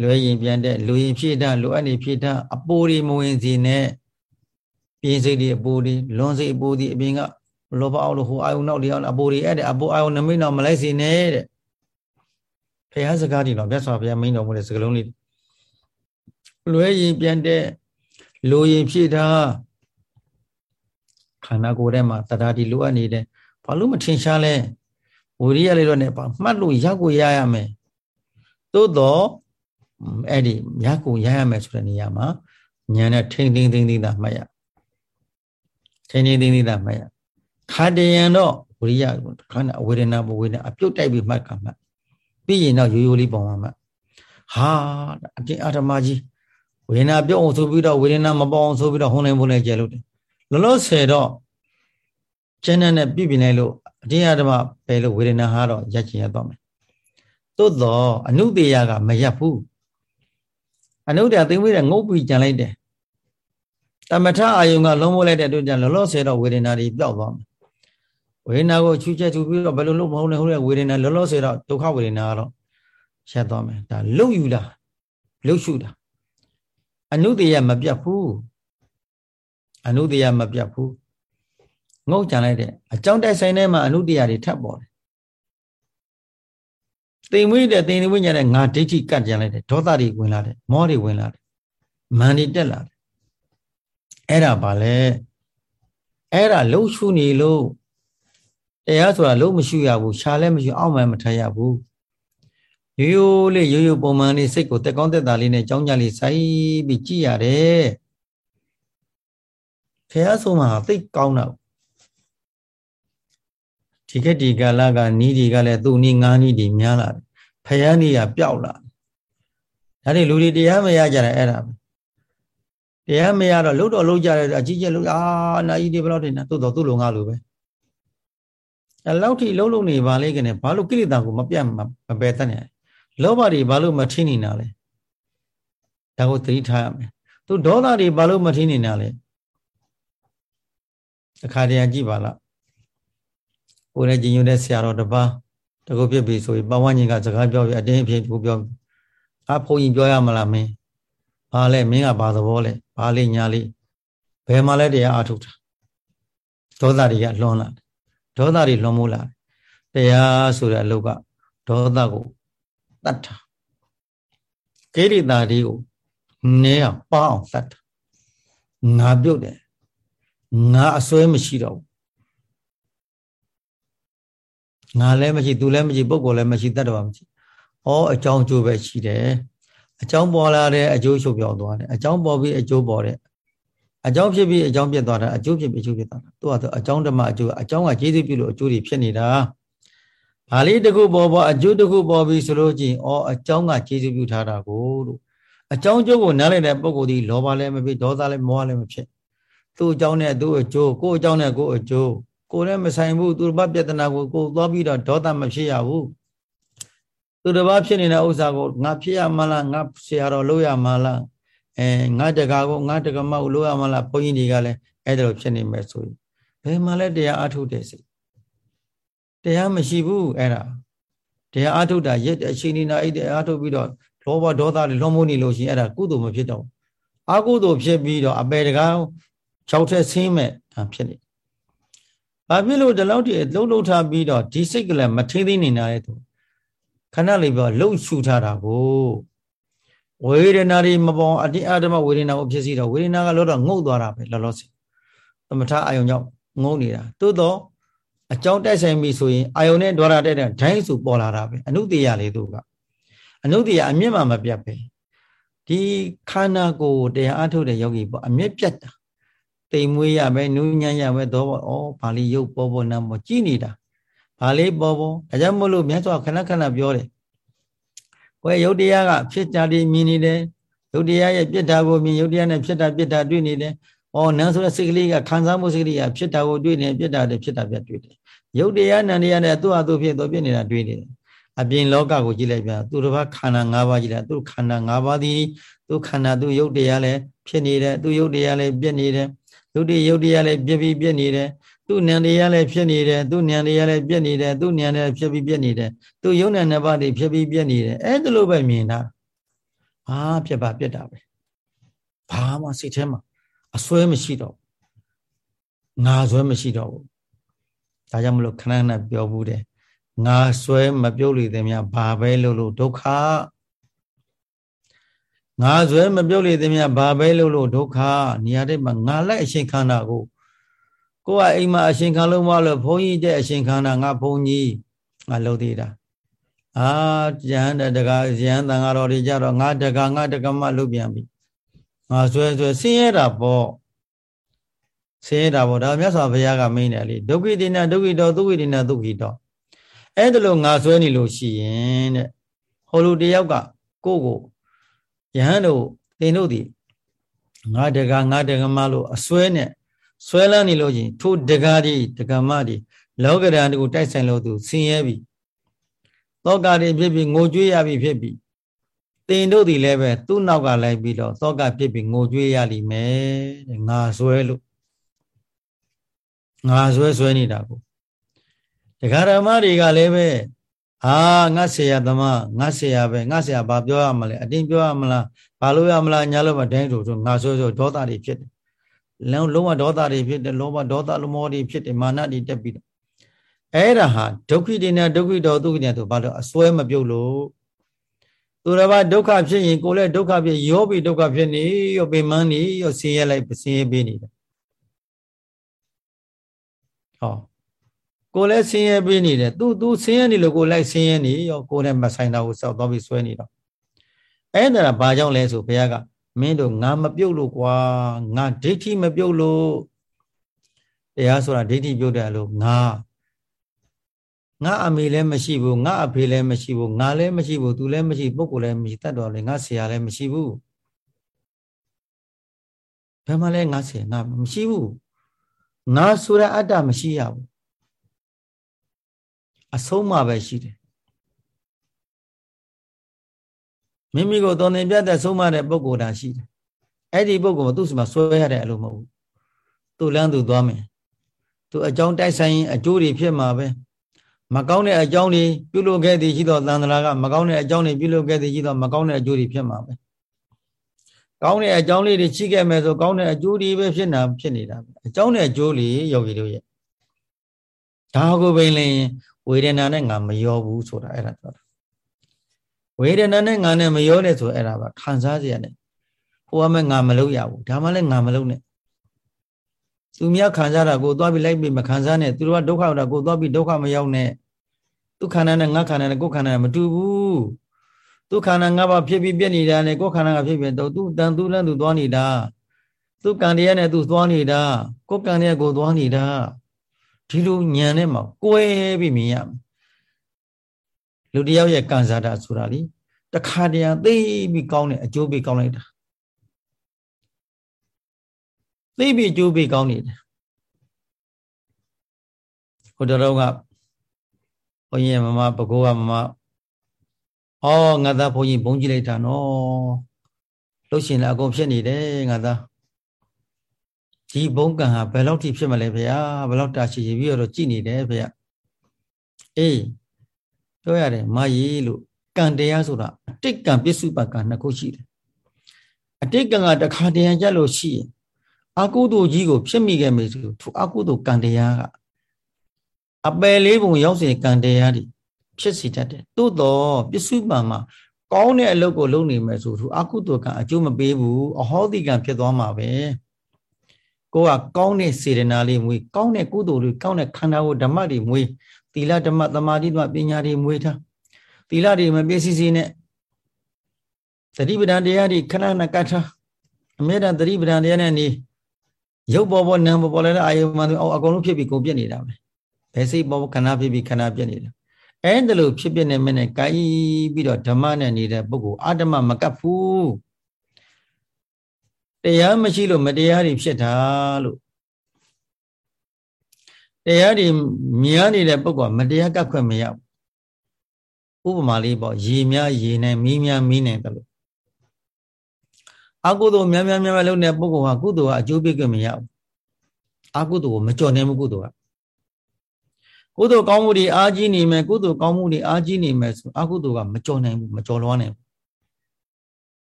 လွဲရင်ပြန်တဲ့လူရင်ဖြစ်ထားလိုအပ်နေဖြစ်ထားအပိုးတွေမဝင်စေနဲ့ပြင်းစိတ်တွေအပိုးတွေလွန်စိတ်အပိုးတွေအပြင်ကလောဘအောင်လို့ဟိုအာယုံနောက်တွေအောင်အပိုးတွေအဲ့တဲ့အပိုးအာယုံနမိတ်နောက်မလိုက်စေနဲ့တဲ့ ဖះစကားဒီတော့မြတ်စွာဘုရားမိန်တော်မူတဲ့စကားလုံးလေးလွဲရင်ပြန်တဲ့လိုရင်ဖြည့်တာခန္ဓာကိုယ်ထဲမှာတရားဒီလိုအပ်နေတယ်ဘာလို့မထင်ရှားလဲဝိရိယလေးတော့ ਨੇ မှတ်လို့ရောက်ကိုရရမယ်သို့တော့အဲ့ဒီရောက်ကိုရရမယ်ဆိုတဲ့နေရာမှာဉာဏ်နဲ့ထိမ့်သိမ့်သိမ့်သိမ့်တာမှတ်ရထိမ့်သိမ့်သိမ့်သိမ့်တာမှတ်ရခါတရံတော့ဝိရိယခန္ဓာဝေဒနာဘဝေဒနာအပြုတ်တိုက်ပြီးမှတ်ကမှတ် ပြီးရင်တော့ရိုးရိုးလေးပုံမှန်မှဟာအတင်းအဓမ္မကြီးဝေဒနာပြုတ်အောင်ဆိုပြီးတော့ဝေဒနာမပေါအောင်ဆိုပြီးတော့ဟုံနေဖို့လည်းကျဲလို့တယ်လောလောဆယ်တော့ကျန်းတဲ့ပြပြနေလို့အတင်းအဓမ္မပဲလို့ဝေဒနာဟာတော့ရက်ချင်ရတော့မယ်သို့တော့အနုတေယကမရက်ဘူးအနုတေယသိမ့်ပြီးငုတ်ပြီးကြံလိုက်တယ်တမထအာယုံကလုံးမိုးလိုက်တဲ့အတွက်ကြောင့်လောလောဆယ်တော့ဝေဒနာတွေပျောက်သွားမယ် ဝေဒနာကိုချူချက်ချူပြီးတော့ဘယ်လိုလုပ်မဟုတ်လဲဟုတ်တဲ့ဝေဒနာလောလောဆယ်တော့ဒုက္ခဝေဒနာကတော့ရက်သွားမယ်ဒါလှုပ်ယူတာလှုပ်ရှုတာအနုတ္တယမပြတ်ဘူးအနုတ္တယမပြတ်ဘူးငုတ်ကြံလိုက်တဲ့အကြောင်းတိုက်ဆိုင်ထဲမှာအနုတ္တယတွေထပ်ပေါ်တယ်တိမ်မွေးတဲ့တိမ်ဝိညာဉ်နဲ့ငါဒိဋ္ဌိကတ်ကြံလိုက်တယ်ဒေါသတွေဝင်လာတယ်မောတွေဝင်လာတယ်မန်တွေတက်လာတယ်အဲ့ဒါပါလေအဲ့ဒါလှုပ်ရှုနေလို့ တရားဆိုတာလုံးမရှိရဘူးရှားလည်းမရှိအောင်မှမထရဘူးရိုးရိုးလေးရိုးရိုးပုံမှန်လေးစိတ်ကိုတက်ကောင်းတက်တာလေးနဲ့ကြောင်းကြလေးစိုက်ပြီးကြည့်ရတယ်ဖះဆုံးမှာသိကောင်းတော့ဒီကတိကာလကနီးဒီကလည်းသူ့နီးငါးနီးဒီများလာတယ်ဖះနီးကပျောက်လာဒါတွေလူတွေတရားမရကြတယ်အဲ့ဒါပဲတရားမရတော့လှုပ်တော့လှုပ်ကြတယ်အကြီးကျယ်လှုပ်အာနာကြီးတွေဘယ်လောက်တင်တာသို့တော့သူ့လိုငါလိုပဲ အဲ့လောက်ထိလှုပ်လှုပ်နေပါလေကနေဘာလို့ကိလေသာကိုမပြတ်မပယ်တတ်နေလောဘတွေဘာလို့မထင်းနေတာလဲဒါကိုသတိထားရမယ်သူဒေါသတွေဘာလို့မထင်းနေတာလဲအခါတရံကြည့်ပါလားကိုယ်နဲ့ကြည်ညိုတဲ့ဆရာတော်တပါးတကုတ်ဖြစ်ပြီဆိုရင်ပဝန်းကျင်ကစကားပြောပြီးအတင်းအဖြစ်ကိုပြောအာဘုန်းကြီးပြောရမလားမင်းဘာလဲမင်းကဘာသဘောလဲဘာလေးညာလေးဘယ်မှာလဲတရားအထုတ်တာဒေါသတွေကလွန်လာ ဒေါသတွေလွန်မိုးလာတရားဆိုတဲ့အလုပ်ကဒေါသကိုတတ်တာကိရိတာတွေကိုနဲအောင်ပအောင်တတ်တာငါပြုတ်တယ်ငါအစွဲမရှိတော့ဘူးငါလည်းမရှိသူလည်းမရှိပုဂ္ဂိုလ်လည်းမရှိတတ်တော်မရှိဩအကြောင်းကျိုးပဲရှိတယ်အကြောင်းပေါ်လာတဲ့အကျိုးချုပ်ပြောင်းသွားတယ်အကြောင်းပေါ်ပြီးအကျိုးပေါ်တဲ့ အကြောင်းဖြစ်ပြီးအကြောင်းပြတ်သွားတာအကျိုးဖြစ်ပြီးအကျိုးပြတ်သွားတာသူကအကြောင်းဓမ္မအကျိုးအကြောင်းကကျေးဇူးပြုလို့အကျိုးတွေဖြစ်နေတာဘာလေးတခုပေါ်ပေါ်အကျိုးတခုပေါ်ပြီးဆိုလို့ချင်းဩအကြောင်းကကျေးဇူးပြုထားတာကိုလို့အကြောင်းကျိုးကိုနားလည်တဲ့ပုဂ္ဂိုလ်ဒီလောဘလည်းမဖြစ်ဒေါသလည်းမောဟလည်းမဖြစ်သူ့အကြောင်းနဲ့သူ့အကျိုးကိုယ်အကြောင်းနဲ့ကိုယ်အကျိုးကိုယ်လည်းမဆိုင်ဘူးသူတစ်ပါးပြဿနာကိုကိုယ်သွားပြီးတော့ဒေါသမဖြစ်ရဘူးသူတစ်ပါးဖြစ်နေတဲ့ဥစ္စာကိုငါဖြစ်ရမလားငါဆရာတော်လုပ်ရမလား အဲငါတကာကိုငါတကမောက်လုပ်ရမလားဘုန်းကြီးတွေကလည်းအဲ့ဒါလိုဖြစ်နေမယ်ဆိုရင်ဘယ်မှာလဲတရားအထုတ်တဲ့စိတ်တရားမရှိဘူးအဲ့ဒါတရားအထုတ်တာရက်အချိန်နေတာအဲ့တရားအထုတ်ပြီးတော့လောဘဒေါသတွေလွန်မိုးနေလို့ရှိရင်အဲ့ဒါကုသိုလ်မဖြစ်တော့အကုသိုလ်ဖြစ်ပြီးတော့အပေတကား၆ထက်ဆင်းမဲ့ဖြစ်နေဘာဖြစ်လို့ဒီလောက်တည်းလှုပ်လှုပ်ထားပြီးတော့ဒီစိတ်ကလည်းမထင်းသိနေတာလေသူခဏလေးပြောလှုပ်ရှုထားတာကို ဝေဒနာတွေမပေါအတိအဓမ္မဝေဒနာကိုဖြစ်စီတော့ဝေဒနာကလောတော့ငုတ်သွားတာပဲလောလောဆယ်သမထအာယုံကြောင့်ငုတ်နေတာသို့တော့အကြောင်းတိုက်ဆိုင်ပြီဆိုရင်အာယုံနဲ့ဒွါရတိုက်တဲ့ဒိုင်းစုပေါ်လာတာပဲအနုတ္တိယလေးသူကအနုတ္တိယအမြင့်မှမပြတ်ပဲဒီခန္ဓာကိုယ်တရားအထုတ်တဲ့ယောဂီပေါ့အမြင့်ပြတ်တာတိမ်မွေးရမယ်နူးညံ့ရမယ်တော့ဩဘာလေးရုပ်ပေါ်ပေါ်နာပေါ်ကြည်နေတာဘာလေးပေါ်ပေါ်ဒါကြောင့်မလို့မြတ်စွာခဏခဏပြောတယ် ကိုယ်ရုပ်တရားကဖြစ်တာဒီမြင်နေတယ်ရုပ်တရားရဲ့ပြစ်တာကိုမြင်ရုပ်တရားနဲ့ဖြစ်တာပြစ်တာတွေ့နေတယ်။အော်နန်းဆိုတဲ့စိတ်ကလေးကခံစားမှုစိတ်ကလေးကဖြစ်တာကိုတွေ့နေပြစ်တာတွေဖြစ်တာပြတ်တွေ့တယ်။ရုပ်တရားနံတရားနဲ့သူ့ဟာသူ့ဖြစ်တော့ပြစ်နေတာတွေ့နေတယ်။အပြင်လောကကိုကြည့်လိုက်ပြန်သူတစ်ပါးခန္ဓာ၅ပါးကြည့်လိုက်သူခန္ဓာ၅ပါးသည်သူခန္ဓာသူရုပ်တရားလည်းဖြစ်နေတယ်သူရုပ်တရားလည်းပြစ်နေတယ်ရုပ်တည်းရုပ်တရားလည်းပြစ်ပြီးပြစ်နေတယ် သူ့ဉာဏ်တရားလည်းဖြစ်နေတယ်သူ့ဉာဏ်တရားလည်းပြည့်နေတယ်သူ့ဉာဏ်လည်းဖြစ်ပြီးပြည့်နေတယ်သူ့ယုံဉာဏ်နှစ်ပါးတွေဖြစ်ပြီးပြည့်နေတယ်အဲ့ဒါလိုပဲမြင်တာဘာဖြစ်ပါပြစ်တာပဲဘာမှစိတ်ထဲမှာအစွဲမရှိတော့ငါစွဲမရှိတော့ဘူးဒါကြောင့်မလို့ခဏခဏပြောဘူးတယ်ငါစွဲမပြုတ်လေသည်များဘာပဲလို့လို့ဒုက္ခငါစွဲမပြုတ်လေသည်များဘာပဲလို့လို့ဒုက္ခနေရာတဲ့မှာငါလိုက်အရှင်ခန္ဓာကို ကိုကအိမ်မှာအရှင်ခံလို့မလို့ဘုန်းကြီးတဲ့အရှင်ခံတာငါဘုန်းကြီးငါလှုပ်သေးတာအာကျန်တဲ့တကားရန်တန်ဃာတော်တွေကြတော့ငါတကားငါတကမလှုပ်ပြန်ပြီငါဆွဲဆွဲဆင်းရဲတာပေါ့ဆင်းရဲတာပေါ့ဒါမြတ်စွာဘုရားကမင်းတယ်လေဒုက္ခိတိနာဒုက္ခိတောဒုက္ခိတိနာဒုက္ခိတောအဲ့ဒါလို့ငါဆွဲနေလို့ရှိရင်တဲ့ဟိုလူတယောက်ကကိုကိုယဟန်တို့တင်တို့ဒီငါတကငါတကမလို့အစွဲနဲ့ ဆွဲလန်းနေလို့ချင်းထိုတကားဒီတကမဒီလောကဓာတ်ကိုတိုက်ဆိုင်လို့သူဆင်းရဲပြီသောကတွေဖြစ်ပြီးငိုကြွေးရပြီဖြစ်ပြီးတင်တို့ဒီလည်းပဲသူ့နောက်ကလိုက်ပြီးတော့သောကဖြစ်ပြီးငိုကြွေးရလိမ့်မယ်တဲ့ငါဆွဲလို့ငါဆွဲဆွဲနေတာကိုဒကာရမတွေကလည်းပဲအာငါဆရာသမားငါဆရာပဲငါဆရာဘာပြောရမလဲအတင်းပြောရမလားဘာလို့ရမလားညာလို့မတိုင်းဆိုဆိုငါဆွဲဆွဲဒေါသတွေဖြစ်တယ် လုံးလုံးဝဒေါသတွေဖြစ်တယ်လောဘဒေါသလမောတွေဖြစ်တယ်မာနတွေတက်ပြီးတော့အဲ့ဒါဟာဒုက္ခိတေနဒုက္ခိတော်ဒုက္ခိတေဆိုဘာလို့အစွဲမပြုတ်လို့သူတော်ဘာဒုက္ခဖြစ်ရင်ကိုယ်လည်းဒုက္ခဖြစ်ရောပြီးဒုက္ခဖြစ်နေရောပင်မနေရောဆင်းရဲလိုက်ဆင်းရဲပေးနေတယ်ဟောကိုလည်းဆင်းရဲပေးနေတယ်သူသူဆင်းရဲနေလို့ကိုလိုက်ဆင်းရဲနေရောကိုလည်းမဆိုင်တာကိုစောက်တော့ပြီးဆွဲနေတော့အဲ့ဒါဘာကြောင့်လဲဆိုဘုရားက မင်းတို့ငါမပြုတ်လို့ကွာငါဒိဋ္ဌိမပြုတ်လို့တရားဆိုတာဒိဋ္ဌိပြုတ်တယ်လို့ငါငါအမေလည်းမရှိဘူးငါအဖေလည်းမရှိဘူးငါလည်းမရှိဘူးသူလည်းမရှိပုဂ္ဂိုလ်လည်းမရှိတတ်တော်လည်းငါဆရာလည်းမရှိဘူးဘယ်မှာလဲငါဆရာငါမရှိဘူးငါဆိုတဲ့အတ္တမရှိရဘူးအဆုံးမှပဲရှိတယ် မိမိကိုတော်နေပြတဲ့ဆုံးမတဲ့ပုဂ္ဂိုလ်တာရှိတယ်အဲ့ဒီပုဂ္ဂိုလ်ကသူ့စီမှာဆွဲရတဲ့အလိုမဟုတ်ဘူးသူ့လမ်းသူသွားမယ်သူအကြောင်းတိုက်ဆိုင်ရင်အကျိုးတွေဖြစ်မှာပဲမကောင်းတဲ့အကြောင်းတွေပြုလုပ်ခဲ့သည်ရှိသောသန္တရာကမကောင်းတဲ့အကြောင်းတွေပြုလုပ်ခဲ့သည်ရှိသောမကောင်းတဲ့အကျိုးတွေဖြစ်မှာပဲကောင်းတဲ့အကြောင်းလေးတွေရှိခဲ့မယ်ဆိုကောင်းတဲ့အကျိုးတွေပဲဖြစ်နာဖြစ်နေတာပဲအကြောင်းနဲ့အကျိုးလေးယောဂီတို့ရဲ့ဒါကိုပင်လင်ဝေဒနာနဲ့ငါမရောဘူးဆိုတာအဲ့ဒါပြောတာ ဝေဒနာနဲ့ငါနဲ့မရောနဲ့ဆိုအဲ့ဒါပါခံစားစေရတယ်ဟိုကမှငါမလုပ်ရဘူးဒါမှလည်းငါမလုပ်နဲ့သူများခံစားတာကိုသွားပြီးလိုက်ပြီးမခံစားနဲ့သူတို့ကဒုက္ခရောက်တာကိုသွားပြီးဒုက္ခမရောက်နဲ့သူခန္ဓာနဲ့ငါခန္ဓာနဲ့ကိုယ်ခန္ဓာနဲ့မတူဘူးသူခန္ဓာငါးပါးဖြစ်ပြီးပြည့်နေတာနဲ့ကိုယ်ခန္ဓာကဖြစ်ပြီးတော့သူတန်သူလန်းသူသွားနေတာသူကံတရားနဲ့သူသွားနေတာကိုယ်ကံတရားကိုသွားနေတာဒီလိုညံနဲ့မှကွဲပြီးမြင်ရမယ် လူတယောက်ရဲ့ကံစားတာဆိုတာလေတခါတည်းသိပြီးကောင်းတဲ့အကျိုးပေးကောင်းလိုက်တာသိပြီးအကျိုးပေးကောင်းနေတယ်ဟိုတတော်ကဘုန်းကြီးမမပကိုးကမမအော်ငါသားဘုန်းကြီးဘုန်းကြီးလိုက်တာနော်လှုပ်ရှင်လည်းအကုန်ဖြစ်နေတယ်ငါသားဒီဘုံကံဟာဘယ်လောက်ထိဖြစ်မလဲဗျာဘယ်လောက်တာရှိပြီးတော့ကြည်နေတယ်ဗျာအေး ပြောရတယ်မာရီလို့ကံတရားဆိုတာအတိတ်ကံပစ္စုပကံနှစ်ခုရှိတယ်အတိတ်ကံကတခါတည်းကြလို့ရှိရင်အကုသိုလ်ကြီးကိုဖြစ်မိခဲ့မယ်ဆိုသူအကုသိုလ်ကံတရားကအပယ်လေးပုံရောက်စေကံတရားတွေဖြစ်စီတတ်တယ်သို့တော့ပစ္စုပန်မှာကောင်းတဲ့အလုပ်ကိုလုပ်နေမယ်ဆိုသူအကုသိုလ်ကံအကျိုးမပေးဘူးအဟောတိကံဖြစ်သွားမှာပဲကိုကကောင်းတဲ့စေတနာလေးမွေးကောင်းတဲ့ကုသိုလ်တွေကောင်းတဲ့ခန္ဓာကိုဓမ္မတွေမွေး သီလဓမ္မသမာဓိဓမ္မပညာတွေမွေးထားသီလတွေမပြည့်စည်စေနဲ့သတိပဋ္ဌာန်တရားတွေခဏခဏကတ်ထားအမြဲတမ်းသတိပဋ္ဌာန်တရားနဲ့နေရုပ်ပေါ်ပေါ်နာမ်ပေါ်ပေါ်လည်းအာယုံမှန်အကုန်လုံးဖြစ်ပြီးကုန်ပြစ်နေတာပဲဘယ်စိတ်ပေါ်ခဏဖြစ်ပြီးခဏပြစ်နေတာအဲ့ဒါလို့ဖြစ်ပြနေမနဲ့ကိုင်းပြီးတော့ဓမ္မနဲ့နေတဲ့ပုဂ္ဂိုလ်အတ္တမမကပ်ဘူးတရားမရှိလို့မတရားတွေဖြစ်တာလို့ တရားတွေမြင်ရနေတဲ့ပုဂ္ဂိုလ်ကမတရားကပ်ခွင့်မရဘူးဥပမာလေးပေါ့ရေများရေနိုင်မီးများမီးနိုင်တယ်လို့အကုသိုလ်များများများများလုပ်တဲ့ပုဂ္ဂိုလ်ဟာကုသိုလ်ကအကျိုးပေးခွင့်မရဘူးအကုသိုလ်ကိုမကြော်နိုင်ဘူးကုသိုလ်ကကုသိုလ်ကောင်းမှုတွေအားကြီးနေမယ်ကုသိုလ်ကောင်းမှုတွေအားကြီးနေမယ်ဆိုအကုသိုလ်ကမကြော်နိုင်ဘူးမကြော်လွှမ်းနိုင်ဘူး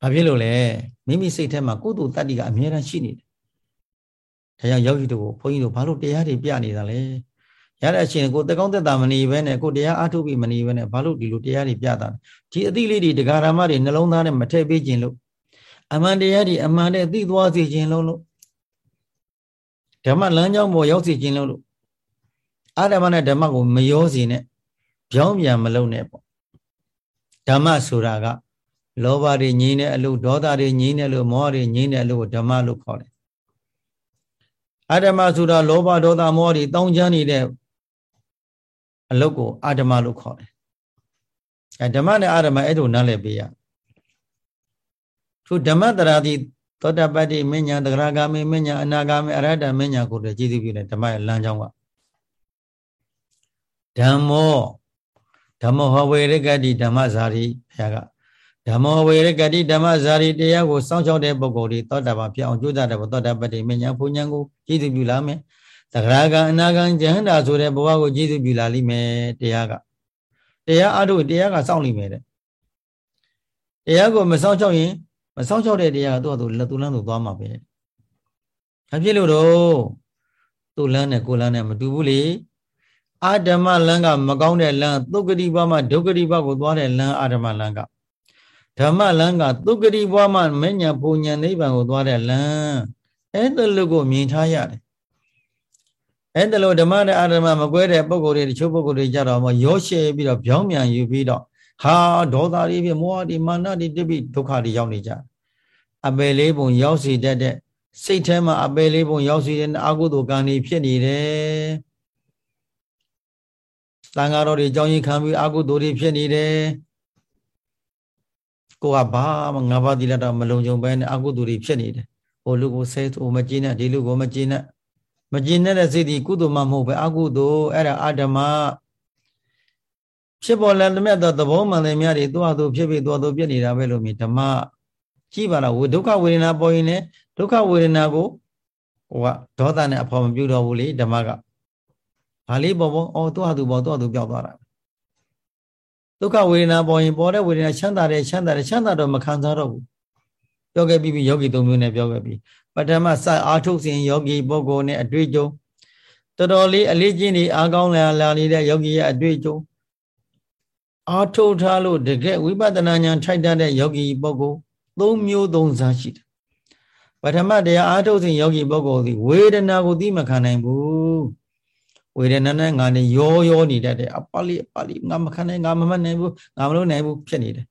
ဘာဖြစ်လို့လဲမိမိစိတ်ထဲမှာကုသိုလ်တတ္တိကအမြဲတမ်းရှိနေတယ် ဒါကြောင့်ယောဂီတို့ကိုဘုန်းကြီးတို့ဘာလို့တရားတွေပြနေတာလဲရတဲ့အချိန်ကိုတကောင်းသက်တာမနေဘဲနဲ့ကိုတရားအားထုတ်ပြီးမနေဘဲနဲ့ဘာလို့ဒီလိုတရားတွေပြတာလဲဒီအသည့်လေးတွေဒကာရမတွေနှလုံးသားနဲ့မထည့်ပေးခြင်းလို့အမှန်တရားတွေအမှန်နဲ့သိသွားစေခြင်းလုံးလို့ဓမ္မလမ်းကြောင်းပေါ်ရောက်စေခြင်းလုံးလို့အာဓမ္မနဲ့ဓမ္မကိုမရောစေနဲ့ပြောင်းပြန်မလုပ်နဲ့ပေါ့ဓမ္မဆိုတာကလောဘတွေငြိမ်းတဲ့အလုပ်ဒေါသတွေငြိမ်းတဲ့အလုပ်မောဟတွေငြိမ်းတဲ့အလုပ်ကိုဓမ္မလို့ခေါ်တယ် အာဓမ္မဆိုတာလောဘဒေါသမောဟတွေတောင်းချမ်းနေတဲ့အလုပ်ကိုအာဓမ္မလို့ခေါ်တယ်အဲဓမ္မနဲ့အာဓမ္မအဲ့လိုနားလည်ပေးရထိုဓမ္မတရာတိသောတပတ္တိမဉ္ဇဏ်တဂရဂာမိမဉ္ဇဏ်အနာဂာမိအရဟတမဉ္ဇဏ်ကိုလည်းကြည်သိပြုတယ်ဓမ္မရဲ့လမ်းကြောင်းကဓမ္မောဓမ္မဟောဝေရကတိဓမ္မဇာတိဘုရားက ဓမ္မောဝေရကတိဓမ္မဇာတိတရားကိုစောင့်ရှောက်တဲ့ပုဂ္ဂိုလ်ဒီသောတာပန်ဖြစ်အောင်ကြိုးစားတဲ့သောတာပတ္တိမဉ္ဇဏ်ဘုံဉဏ်ကိုကြည်သိပြုလာမယ်တဂရကအနာဂံဉာဏ်တာဆိုတဲ့ဘဝကိုကြည်သိပြုလာလိမ့်မယ်တရားကတရားအထုတရားကစောင့်လိမ့်မယ်တဲ့တရားကိုမစောင့်ရှောက်ရင်မစောင့်ရှောက်တဲ့တရားကသူ့အတူလက်သူလန်းသူသွားမှာပဲ။ဘာဖြစ်လို့တော့သူ့လန်းနဲ့ကိုလန်းနဲ့မတူဘူးလေ။အာဓမ္မလန်းကမကောင်းတဲ့လန်းသုက္ကတိဘဝမှာဒုက္ကတိဘဝကိုသွားတဲ့လန်းအာဓမ္မလန်းက ဓမ္မလန်းကသုက္ကတိဘဝမှာမဉ္ဇဉ်ပူဉ္ဇဉ်နိဗ္ဗာန်ကိုသွားတဲ့လန်းအဲ့ဒါလို့ကိုမြင်ထားရတယ်။အဲ့ဒါလို့ဓမ္မနဲ့အာဓမ္မမကွဲတဲ့ပုံကိုယ်တွေတချို့ပုံကိုယ်တွေကြတော့မှရောရှဲပြီးတော့ပြောင်းပြန်ယူပြီးတော့ဟာဒေါသတွေဖြစ်မောဟတွေမာနတွေတိပိဒုက္ခတွေရောက်နေကြအပယ်လေးပုံရောက်စီတတ်တဲ့စိတ်ထဲမှာအပယ်လေးပုံရောက်စီတဲ့အကုသိုလ်ကံတွေဖြစ်နေတယ်တန်ဃာတော်တွေကြောင်းရင်ခံပြီးအကုသိုလ်တွေဖြစ်နေတယ် ကိုကဘာမှငါးပါးသီလတော့မလုံခြုံပဲနဲ့အကုသိုလ်တွေဖြစ်နေတယ်ဟိုလူကိုဆဲဟိုမကျင်းနဲ့ဒီလူကိုမကျင်းနဲ့မကျင်းတဲ့စိတ်ဒီကုသိုလ်မှမဟုတ်ပဲအကုသိုလ်အဲ့ဒါအာဓမ္မဖြစ်ပေါ်လာတဲ့မြတ်သောသဘောမှန်တဲ့မြတ်တွေသူ့ဟာသူဖြစ်ပြီးသူ့ဟာသူပြည့်နေတာပဲလို့မြင်ဓမ္မကြည့်ပါလားဝဒုက္ခဝေဒနာပေါ်ရင်လည်းဒုက္ခဝေဒနာကိုဟိုကဒေါသနဲ့အဖော်မပြုတော့ဘူးလေဓမ္မကဘာလေးပေါ်ပေါ်အော်သူ့ဟာသူပေါ်သူ့ဟာသူပြောက်သွားတာ ဒုက္ခဝေဒနာပေါ်ရင်ပေါ်တဲ့ဝေဒနာချမ်းသာတယ်ချမ်းသာတယ်ချမ်းသာတော့မခံစားတော့ဘူးပြောခဲ့ပြီးပြီယောဂီသုံးမျိုးနဲ့ပြောခဲ့ပြီးပထမစအာထုတ်စဉ်ယောဂီပုဂ္ဂိုလ်နဲ့အတွေ့အကြုံတော်တော်လေးအလေးကျင့်နေအားကောင်းလာလာနေတဲ့ယောဂီရဲ့အတွေ့အကြုံအာထုတ်ထားလို့တကယ်ဝိပဿနာဉာဏ်ထိုက်တတ်တဲ့ယောဂီပုဂ္ဂိုလ်သုံးမျိုးသုံးစားရှိတယ်ပထမတရားအာထုတ်စဉ်ယောဂီပုဂ္ဂိုလ်သည်ဝေဒနာကိုသိမခံနိုင်ဘူး ဝေဒနာနဲ့ငါနဲ့ရောရောနေတတ်တယ်အပလိအပလိငါမခံနိုင်ငါမမှတ်နိုင်ဘူးငါမလုပ်နိုင်ဘူးဖြစ်နေတယ်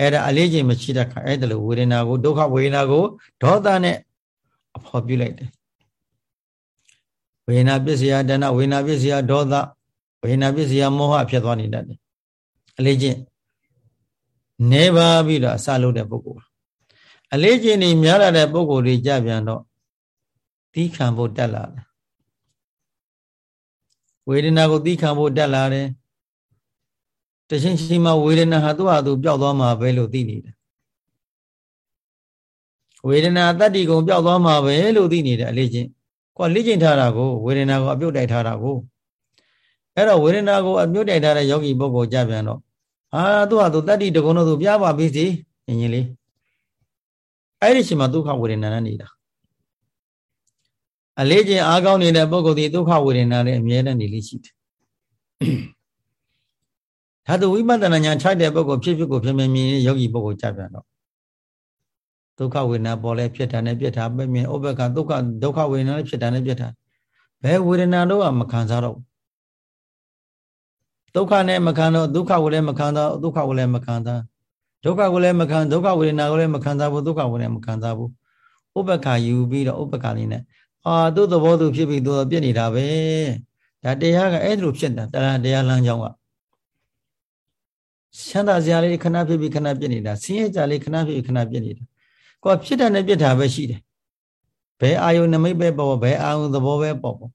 အဲ့ဒါအလေးချိန်မရှိတဲ့ခါအဲ့ဒါလိုဝေဒနာကိုဒုက္ခဝေဒနာကိုဒေါသနဲ့အဖော်ပြုလိုက်တယ်ဝေဒနာပစ္စယတဏဝေဒနာပစ္စယဒေါသဝေဒနာပစ္စယမောဟဖြစ်သွားနေတတ်တယ်အလေးချင်းနေပါပြီးတော့အစလုပ်တဲ့ပုဂ္ဂိုလ်အလေးချင်းနေများလာတဲ့ပုဂ္ဂိုလ်တွေကြပြန်တော့သီးခံဖို့တက်လာတယ် ဝေဒနာကိုသီးခံဖို့တက်လာတယ်တချင်းချင်းမှဝေဒနာဟာသူ့ဟာသူပျောက်သွားမှာပဲလို့သိနေတယ်ဝေဒနာတတ္တိကုံပျောက်သွားမှာပဲလို့သိနေတယ်အလေးချင်းကိုလေ့ကျင့်ထားတာကိုဝေဒနာကိုအပြုတ်တိုက်ထားတာကိုအဲ့တော့ဝေဒနာကိုအပြုတ်တိုက်ထားတဲ့ယောဂီပုဂ္ဂိုလ်ကြပြန်တော့အာသူ့ဟာသူတတ္တိတကုံတော့သူပြပါပြီစီညင်ကြီးလေးအဲ့ဒီချိန်မှာဒုက္ခဝေဒနာနဲ့နေတာ အလေးချင်းအားကောင်းနေတဲ့ပုဂ္ဂိုလ်ဒီဒုက္ခဝေဒနာနဲ့အမြဲတမ်းနေလေးရှိတယ်ဒါသူဝိပဿနာဉာဏ်ထိုက်တဲ့ပုဂ္ဂိုလ်ဖြစ်ဖြစ်ကိုဖြစ်မြင်မြင်ယောဂီပုဂ္ဂိုလ်ကြပြန်တော့ဒုက္ခဝေဒနာပေါ်လဲဖြစ်တာနဲ့ပြစ်တာပဲမြင်ဥပ္ပကဒုက္ခဒုက္ခဝေဒနာနဲ့ဖြစ်တာနဲ့ပြစ်တာဘယ်ဝေဒနာတော့မခံစားတော့ဒုက္ခနဲ့မခံတော့ဒုက္ခကိုလည်းမခံတော့ဒုက္ခကိုလည်းမခံစားဒုက္ခကိုလည်းမခံဒုက္ခဝေဒနာကိုလည်းမခံစားဘူးဒုက္ခကိုလည်းမခံစားဘူးဥပ္ပခါယူပြီးတော့ဥပ္ပခါလေးနဲ့ အာသူ့သဘောသူဖြစ်ပြီးသူပြစ်နေတာပဲဒါတရားကအဲ့လိုဖြစ်တာတရားတရားလမ်းကြောင်းကချမ်းသာစရာလေးခဏဖြစ်ပြီးခဏပြစ်နေတာဆင်းရဲကြလေးခဏဖြစ်ပြီးခဏပြစ်နေတာကိုယ်ဖြစ်တာနဲ့ပြစ်တာပဲရှိတယ်ဘယ်အာယုနမိတ်ပဲပေါ်ဘယ်အာယုသဘောပဲပေါ်ပေါ်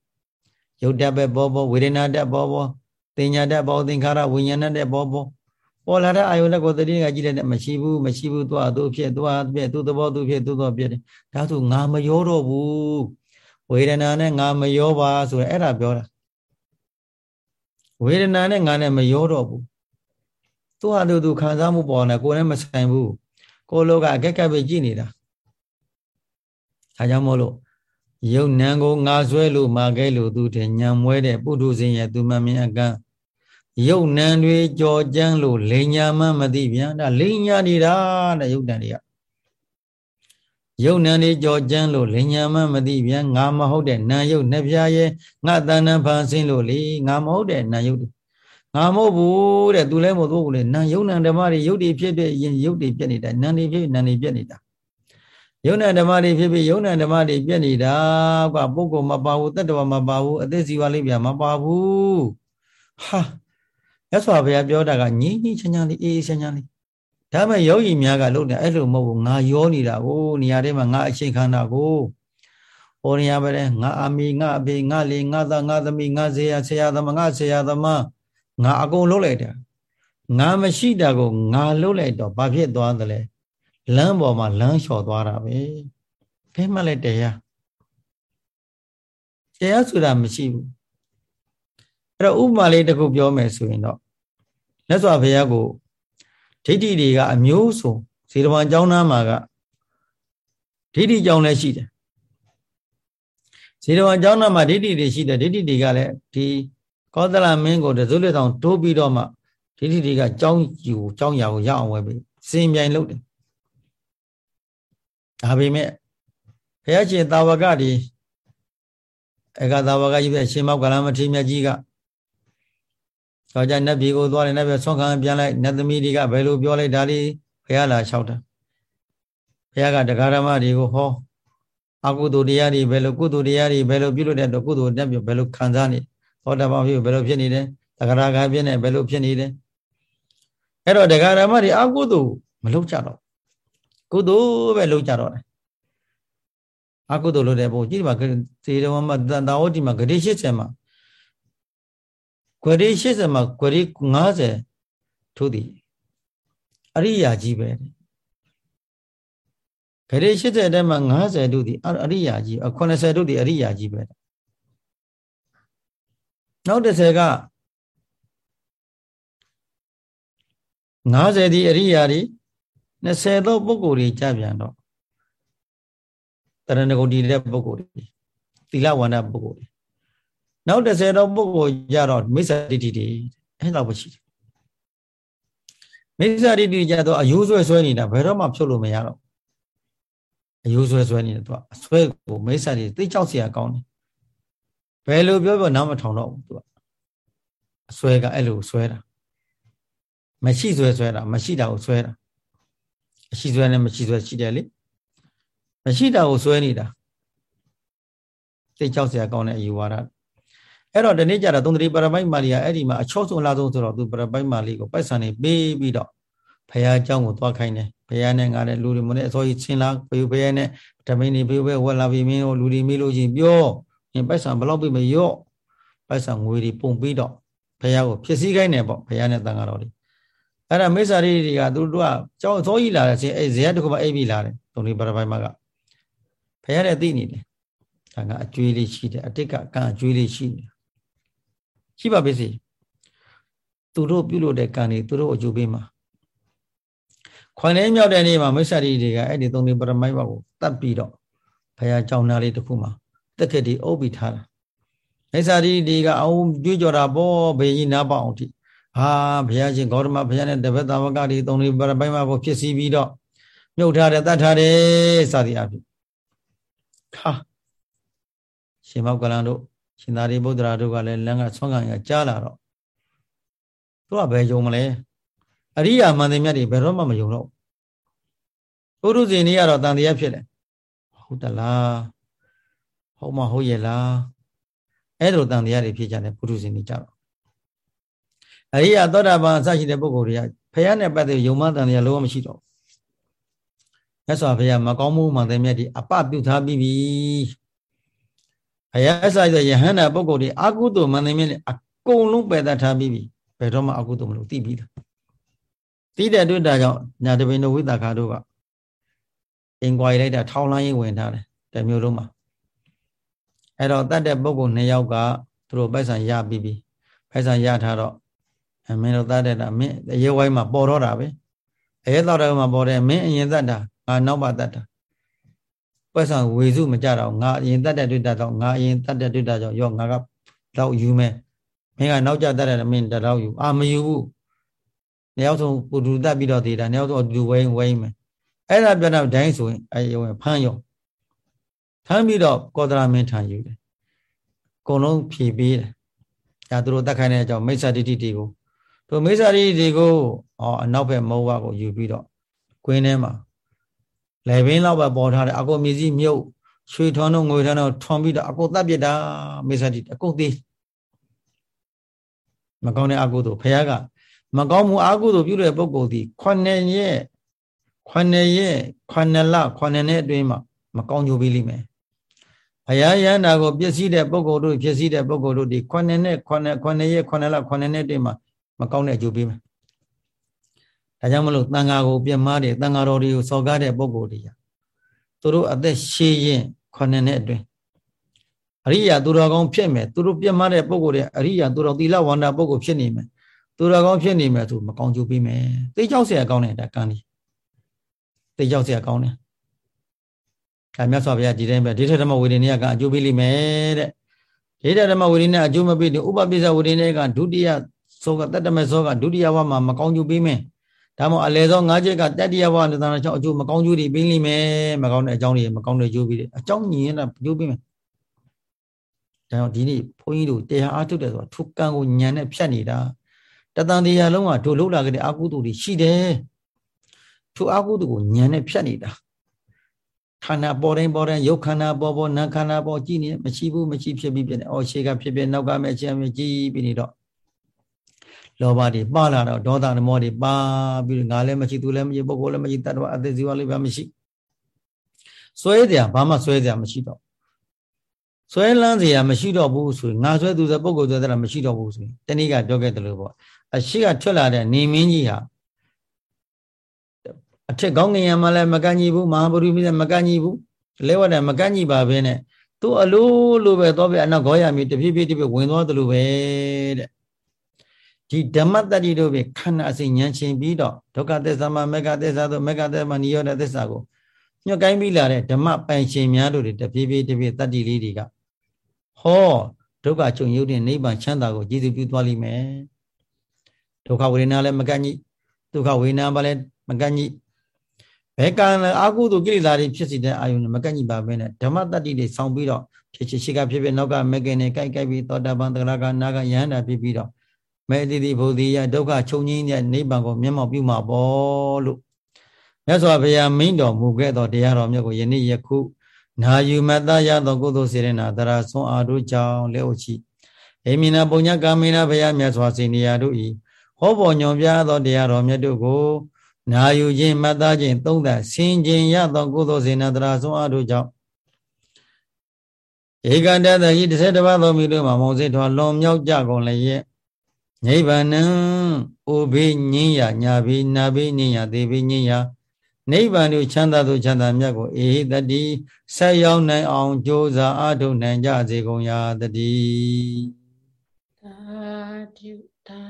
ယုတ်တက်ပဲပေါ်ပေါ်ဝေဒနာတက်ပေါ်ပေါ်တင်ညာတက်ပေါ်သင်္ခါရဝိညာဏတက်ပေါ်ပေါ်ပေါ်လာတဲ့အာယုနဲ့ကိုယ်တတိကကြည့်တဲ့မရှိဘူးမရှိဘူးသူ့အသူဖြစ်သူ့အဖြစ်သူ့သဘောသူဖြစ်သူ့သဘောဖြစ်တယ်ဒါဆိုငါမရောတော့ဘူး ဝေဒနာနဲ့ငါမရောပါဆိုရအဲ့ဒါပြောတာဝေဒနာနဲ့ငါနဲ့မရောတော့ဘူးသူ့ဟာသူသူခံစားမှုပေါ်နေကိုယ်နဲ့မဆိုင်ဘူးကိုလောကအကက်ကက်ပဲကြည့်နေတာဒါကြောင့်မို့လို့ယုတ်နံကိုငါဆွဲလို့မာခဲလို့သူတဲ့ညံမွဲတဲ့ပုထုဇဉ်ရဲ့သူမမြင်အကန့်ယုတ်နံတွေကြော်ကြမ်းလို့လိန်ညာမှမသိပြန်ဒါလိန်ညာနေတာတဲ့ယုတ်နံတွေက ယုတ်နံတွေကြော်ကြမ်းလို့လိန်ညာမှမသိပြန်ငါမဟုတ်တဲ့နံယုတ်နှပြရဲ့ငါတဏ္ဍဖန်ဆင်းလို့လေငါမဟုတ်တဲ့နံယုတ်ငါမဟုတ်ဘူးတဲ့သူလည်းမဟုတ်ဘူးလေနံယုတ်နံဓမ္မတွေယုတ်တွေဖြစ်ဖြစ်ရင်ယုတ်တွေပြက်နေတာနံတွေဖြစ်နံတွေပြက်နေတာယုံနာဓမ္မတွေဖြစ်ဖြစ်ယုံနာဓမ္မတွေပြက်နေတာကပုဂ္ဂိုလ်မပါဘူးတတ္တဝါမပါဘူးအသက်စီဝါလေးပြမပါဘူးဟာရသော်ဘုရားပြောတာကညီညီချမ်းချမ်းလေးအေးအေးချမ်းချမ်းလေး ဒါမဲ့ယောဂီများကလုပ်တယ်အဲ့လိုမဟုတ်ဘူးငါရောနေတာကိုနေရာထဲမှာငါအချိန်ခန္ဓာကိုဟောနေရပါလေငါအမိငါအဖေငါလေးငါသားငါသမီးငါဇေယဆရာသမားငါဆရာသမားငါအကုန်လုပ်လိုက်တာငါမရှိတာကိုငါလုပ်လိုက်တော့ဘာဖြစ်သွားသလဲလမ်းပေါ်မှာလမ်းလျှော်သွားတာပဲဘယ်မှလည်းတရားတရားဆိုတာမရှိဘူးအဲ့တော့ဥပမာလေးတစ်ခုပြောမယ်ဆိုရင်တော့မြတ်စွာဘုရားကို ဒိဋ္ဌိတွေကအမျိုးစုံဇေတဝန်ကျောင်းသားမှာကဒိဋ္ဌိကျောင်းလည်းရှိတယ်ဇေတဝန်ကျောင်းသားမှာဒိဋ္ဌိတွေရှိတယ်ဒိဋ္ဌိတွေကလည်းဒီကောသလမင်းကိုတစိုးလက်ဆောင်တိုးပြီးတော့မှဒိဋ္ဌိတွေကကျောင်းယူကျောင်းရာကိုရအောင်ဝယ်ပြီးစင်ပြိုင်လုပ်တယ်ဒါပေမဲ့ဘုရားရှင်တာဝကတွေအကသာဝကကြီးပဲရှင်မောက်ကလမထေမြတ်ကြီးက တော့ကြနတ်ပြည်ကိုသွားတယ်နတ်ပြည်ဆွမ်းခံပြန်လိုက်နတ်သမီးတွေကဘယ်လိုပြောလိုက်ဒါလေးဘုရားလာလျှောက်တာဘုရားကတရားဓမ္မတွေကိုဟောအကုသိုလ်တရားတွေဘယ်လိုကုသိုလ်တရားတွေဘယ်လိုပြုလုပ်တဲ့တော့ကုသိုလ်တက်ပြဘယ်လိုခံစားနေဟောတာပေါင်းဖြစ်ဘယ်လိုဖြစ်နေတယ်တဂရကဖြစ်နေဘယ်လိုဖြစ်နေတယ်အဲ့တော့တရားဓမ္မတွေအကုသိုလ်မလုပ်ကြတော့ကုသိုလ်ပဲလုပ်ကြတော့တယ်အကုသိုလ်လုပ်တဲ့ပုံကြည့်ပါစေတဝမတာဝတိမှာဂတိ80မှာ ဂရီ80မှာဂရီ90ထို့သည်အရိယာကြီးပဲဂရီ80တဲမှာ90တို့သည်အရိယာကြီး80တို့သည်အရိယာကြီးပဲနောက်30က90ဒီအရိယာတွေ20သောပုဂ္ဂိုလ်တွေကြပြန်တော့တရဏဂုံဒီတဲ့ပုဂ္ဂိုလ်တွေသီလဝန္ဒပုဂ္ဂိုလ်တွေ နောက်30တော့ပုဂ္ဂိုလ်ကြတော့မိစ္ဆာဒိဋ္ဌိတွေအဲ့လောက်ပဲရှိတယ်မိစ္ဆာဒိဋ္ဌိကြတော့အယိုးဆွဲဆွဲနေတာဘယ်တော့မှဖြုတ်လို့မရတော့အယိုးဆွဲဆွဲနေတယ်သူကအဆွဲကိုမိစ္ဆာတွေသိကြောက်เสียကောင်းတယ်ဘယ်လိုပြောပြောနားမထောင်တော့ဘူးသူကအဆွဲကအဲ့လိုဆွဲတာမရှိဆွဲဆွဲတာမရှိတာကိုဆွဲတာအရှိဆွဲနဲ့မရှိဆွဲရှိတယ်လေမရှိတာကိုဆွဲနေတာသိကြောက်เสียကောင်းတဲ့အယူဝါဒ အဲ့တော့ဒီနေ့ကျတော့သုံးတတိပရပိုက်မာလီကအဲ့ဒီမှာအချောဆုံးအလားဆုံးဆိုတော့သူပရပိုက်မာလီကိုပိုက်ဆံနေပေးပြီးတော့ဖះเจ้าကိုသွားခိုင်းတယ်ဖះနဲ့ငါတဲ့လူတွေမနဲ့အစောကြီးချင်းလာဖေဖះနဲ့ဓမင်းနေဖေဖះဝက်လာပြီးမင်းတို့လူတွေမေးလို့ချင်းပြောရင်ပိုက်ဆံဘလောက်ပြီးမရော့ပိုက်ဆံငွေတွေပုံပြီးတော့ဖះကိုဖြစ်စည်းခိုင်းတယ်ပေါ့ဖះနဲ့တန်ဃာတော်တွေအဲ့ဒါမိစ္ဆာရိတွေကသူတို့ကကျောင်းစောကြီးလာတယ်ချင်းအဲ့ဇေယျတစ်ခုမှအိပ်ပြီးလာတယ်သုံးလေးပရပိုက်မာကဖះနဲ့သိနေတယ်ဒါကအကျွေးလေးရှိတယ်အတိတ်ကအကန့်အကျွေးလေးရှိတယ် ရှိပါပါစေသူတို့ပြုလို့တဲ့ကံတွေသူတို့အကျိုးပေးမှာခွန်လေးမြောက်တဲ့နေ့မှာမိစ္ဆာရီတွေကအဲ့ဒီသုံးလေးပရမိုက်ဘကိုတတ်ပြီးတော့ဘုရားကြောင်းသားလေးတစ်ခုမှာတက်ခက်ဒီအုပ်ပြီးထားတာမိစ္ဆာရီတွေကအောင်ကြွေးကြော်တာပေါ့ဘယ်ကြီးနားပေါအောင်တိဟာဘုရားရှင်ဂေါတမဘုရားနဲ့တပည့်သားဝကတွေသုံးလေးပရမိုက်ဘကိုဖြစ်စီပြီးတော့မြုပ်ထားတယ်တတ်ထားတယ်စသည်အဖြစ်ခါရှင်မောက်ကလန်တို့ ရှင်သာရိပုတ္တရာတို့ကလည်းလမ်းကဆွမ်းခံရကြားလာတော့သူကဘယ်ယုံမလဲအရိယာမန္တမြတ်တွေဘယ်တော့မှမယုံတော့ပုရုဇဉ်တွေကတော့တန်တရားဖြစ်တယ်ဟုတ်တလားဟုတ်မဟုတ်ရဲ့လားအဲ့လိုတန်တရားတွေဖြစ်ကြတယ်ပုရုဇဉ်တွေကြတော့အရိယာသောတာပန်အစရှိတဲ့ပုဂ္ဂိုလ်တွေကဖះနဲ့ပတ်သက်ယုံမတန်တရားလုံးဝမရှိတော့မြတ်စွာဘုရားမကောင်းမှုမှန်တဲ့မြတ်ဒီအပပြုထားပြီးပြီ ဘုရားဆိုင်တဲ့ယဟန္တာပုဂ္ဂိုလ်တွေအကုသိုလ်မန္တမင်းနဲ့အကုန်လုံးပယ်တတ်ထားပြီးပြီဘယ်တော့မှအကုသိုလ်မလုပ်သိပြီးသားသိတဲ့တွေ့တာကြောင့်ညာတပင်တို့ဝိသခါတို့ကအင်ကွာရီလိုက်တာထောင်းလိုင်းရင်ဝင်ထားတယ်တမျိုးလုံးမှာအဲ့တော့တတ်တဲ့ပုဂ္ဂိုလ်နှစ်ယောက်ကသူတို့ပိုက်ဆံရပြီးပြီပိုက်ဆံရထားတော့မင်းတို့တတ်တဲ့တာမင်းအရေးဝိုင်းမှာပေါ်တော့တာပဲအရေးတော့တယ်မှာပေါ်တယ်မင်းအရင်တတ်တာငါနောက်မှတတ်တာ ပတ်စံဝေစုမကြတော့ငါအရင်တတ်တဲ့တွေ့တတ်တော့ငါအရင်တတ်တဲ့တွေ့တတ်ကြောင့်ရောငါကတော့ယူမယ်မင်းကနောက်ကျတတ်တဲ့မင်းတတော့ယူအာမယူဘူးနေရောက်ဆုံးပူတူတတ်ပြီးတော့သေးတာနေရောက်ဆုံးလူဝိုင်းဝိုင်းမယ်အဲ့ဒါပြန်တော့ဒိုင်းဆိုရင်အဲဝင်ဖမ်းရောဖမ်းပြီးတော့ကောသရမင်းထံယူတယ်အကုန်လုံးဖြေပေးတယ်ဒါသူတို့တတ်ခိုင်းတဲ့အကြောင်းမိစ္ဆာဒိဋ္ဌိတွေကိုတို့မိစ္ဆာဒိဋ္ဌိတွေကိုအော်အနောက်ဘက်မောဝါကိုယူပြီးတော့ကွင်းထဲမှာ လေဘင်းလောက်ပဲပေါ်ထားတယ်အကုန်မြည်စည်းမြုပ်ရွှေထွန်းတို့ငွေထွန်းတို့ထွန်ပြီးတော့အကုန်တတ်ပြစ်တာမေဆတိအကုန်သေးမကောင်းတဲ့အကုသိုလ်ဘုရားကမကောင်းမှုအကုသိုလ်ပြုတဲ့ပုဂ္ဂိုလ်ဒီခုနှစ်ရက်ခုနှစ်ရက်ခုနှစ်လခုနှစ်နှစ်အတွင်းမှာမကောင်းကြပြီလိမ့်မယ်ဘုရားယန္တာကိုပြည့်စည်တဲ့ပုဂ္ဂိုလ်တို့ပြည့်စည်တဲ့ပုဂ္ဂိုလ်တို့ဒီခုနှစ်နှစ်ခုနှစ်ခုနှစ်ရက်ခုနှစ်လခုနှစ်နှစ်အတွင်းမှာမကောင်းတဲ့အကျိုးပေးမယ် ဒါကြောင့်မလို့တန်ဃာကိုပြမတဲ့တန်ဃာတော်တွေကိုစော်ကားတဲ့ပုဂ္ဂိုလ်တွေကသူတို့အသက်ရှည်ရင်ခုနှစ်နှစ်အတွင်းအရိယာသူတော်ကောင်းဖြစ်မယ်သူတို့ပြမတဲ့ပုဂ္ဂိုလ်တွေအရိယာသူတော်သီလဝန္တာပုဂ္ဂိုလ်ဖြစ်နေမယ်သူတော်ကောင်းဖြစ်နေမယ်ဆိုမကောင်းကျိုးပေးမယ်သိကြောက်เสียကောင်းတယ်ဒါကံကြီးသိကြောက်เสียကောင်းတယ်ဒါမြတ်စွာဘုရားဒီတိုင်းပဲဒိဋ္ဌဓမ္မဝေဒိနေကအကျိုးပေးလိမ့်မယ်တဲ့ဒိဋ္ဌဓမ္မဝေဒိနေအကျိုးမပေးတဲ့ဥပပိစ္ဆဝေဒိနေကဒုတိယသောကတတ္တမေသောကဒုတိယဘဝမှာမကောင်းကျိုးပေးမယ် ဒါမှမဟုတ်အလေသောငါးချက်ကတတိယဘဝနဲ့တဏှာကြောင့်အကျိုးမကောင်းကျိုးတွေပေးလိမ့်မယ်မကောင်းတဲ့အကြောင်းတွေမကောင်းတဲ့ကျိုးပေးတယ်အကြောင်းညင်ရင်တော့ကျိုးပေးမယ်ဒါကြောင့်ဒီနေ့ဘုန်းကြီးတို့တရားအားထုတ်တယ်ဆိုတာထုကံကိုညံနဲ့ဖြတ်နေတာတတန်တရားလုံးကတို့လှုပ်လာကြတဲ့အကုသိုလ်တွေရှိတယ်ထိုအကုသိုလ်ကိုညံနဲ့ဖြတ်နေတာခန္ဓာပေါ်တိုင်းပေါ်တိုင်းရုပ်ခန္ဓာပေါ်ပေါ်နာခန္ဓာပေါ်ကြည့်နေမရှိဘူးမရှိဖြစ်ပြီးပြနေအော်ရှေကဖြစ်ဖြစ်နောက်ကမဲ့ချင်းမြကြည့်ပြီးနေတော့ လောဘတွေပါလာတော့ဒေါသဓမောတွေပါပြီးငါလည်းမရှိသူလည်းမရှိပုဂ္ဂိုလ်လည်းမရှိတတ္တဝအသက်ဇီဝလည်းဘာမရှိဆွဲစရာဘာမှဆွဲစရာမရှိတော့ဆွဲလန်းစရာမရှိတော့ဘူးဆိုရင်ငါဆွဲသူဆိုပုဂ္ဂိုလ်ဆွဲတာမရှိတော့ဘူးဆိုရင်တနည်းကပြောခဲ့တယ်လို့ပေါ့အရှိကထွက်လာတဲ့နေမင်းကြီးဟာအထက်ကောင်းငင်ရမှလည်းမကန့်ညီဘူးမဟာဗုဒ္ဓမြတ်မကန့်ညီဘူးလဲဝတ်တယ်မကန့်ညီပါဘဲနဲ့သူ့အလိုလိုပဲတော့ပဲအနောက်ခေါရမြေတဖြည်းဖြည်းတဖြည်းဝင်သွားတယ်လို့ပဲတဲ့ ဒီဓမ္မတတ္တိတို့ပဲခန္ဓာအစဉ်ဉာဏ်ချင်းပြီးတော့ဒုက္ခသစ္စာမှာမေဃသစ္စာတို့မေဃသစ္စာမှာနိရောဓသစ္စာကိုညှို့ကိုင်းပြီးလာတဲ့ဓမ္မပိုင်ရှင်များတို့တွေတဖြည်းဖြည်းတဖြည်းတတ္တိလေးတွေကဟောဒုက္ခချုပ်ရုပ်တဲ့နိဗ္ဗာန်ချမ်းသာကိုကြည်စုပြုသွားလိမ့်မယ်ဒုက္ခဝေဒနာလည်းမကန့်ညီဒုက္ခဝေဒနာပါလည်းမကန့်ညီဘယ်ကံအာဟုတုကိလေသာတွေဖြစ်စီတဲ့အာယုန်မကန့်ညီပါဘဲနဲ့ဓမ္မတတ္တိတွေဆောင်းပြီးတော့ဖြစ်ဖြစ်ရှိကဖြစ်ဖြစ်နောက်ကမကင်နဲ့ကြိုက်ကြိုက်ပြီးသောတာပန်သရကနာကယဟန္တာဖြစ်ပြီးတော့ မေတ္တိဘုဒ္ဓိယဒုက္ခချုပ်ငြိမ်းတဲ့နိဗ္ဗာန်ကိုမျက်မှောက်ပြုမှာပေါ့လို့မြတ်စွာဘုရားမိန့်တော်မူခဲ့သောတရားတော်မြတ်ကိုယနေ့ယခုနာယူမတရသောကုသိုလ်စေရနာတရာဆွန်အားတို့ကြောင့်လက်ဥချိအေမိနာပုညကာမိနာဘုရားမြတ်စွာစေနေရာတို့ဤဟောပေါ်ညွန်ပြသောတရားတော်မြတ်တို့ကိုနာယူခြင်းမတ်သားခြင်းသုံးသဆင်ခြင်းရသောကုသိုလ်စေနာတရာဆုံးအားတို့ကြောင့်ဧကတတဟိတစ်ဆက်တစ်ပါးသောမိတို့မှာမောစေထွာလွန်မြောက်ကြကုန်လည်း ရဲ့နိဗ္ဗာန်ံအိုဘေးညင်းရညာဘေးနာဘေးညင်းရသေဘေးညင်းရနိဗ္ဗာန်ကိုချမ်းသာသောချမ်းသာမြတ်ကိုအေဟိတတိဆက်ရောက်နိုင်အောင်ကြိုးစားအားထုတ်နိုင်ကြစေကုန်ရာတတိသာဓုသာ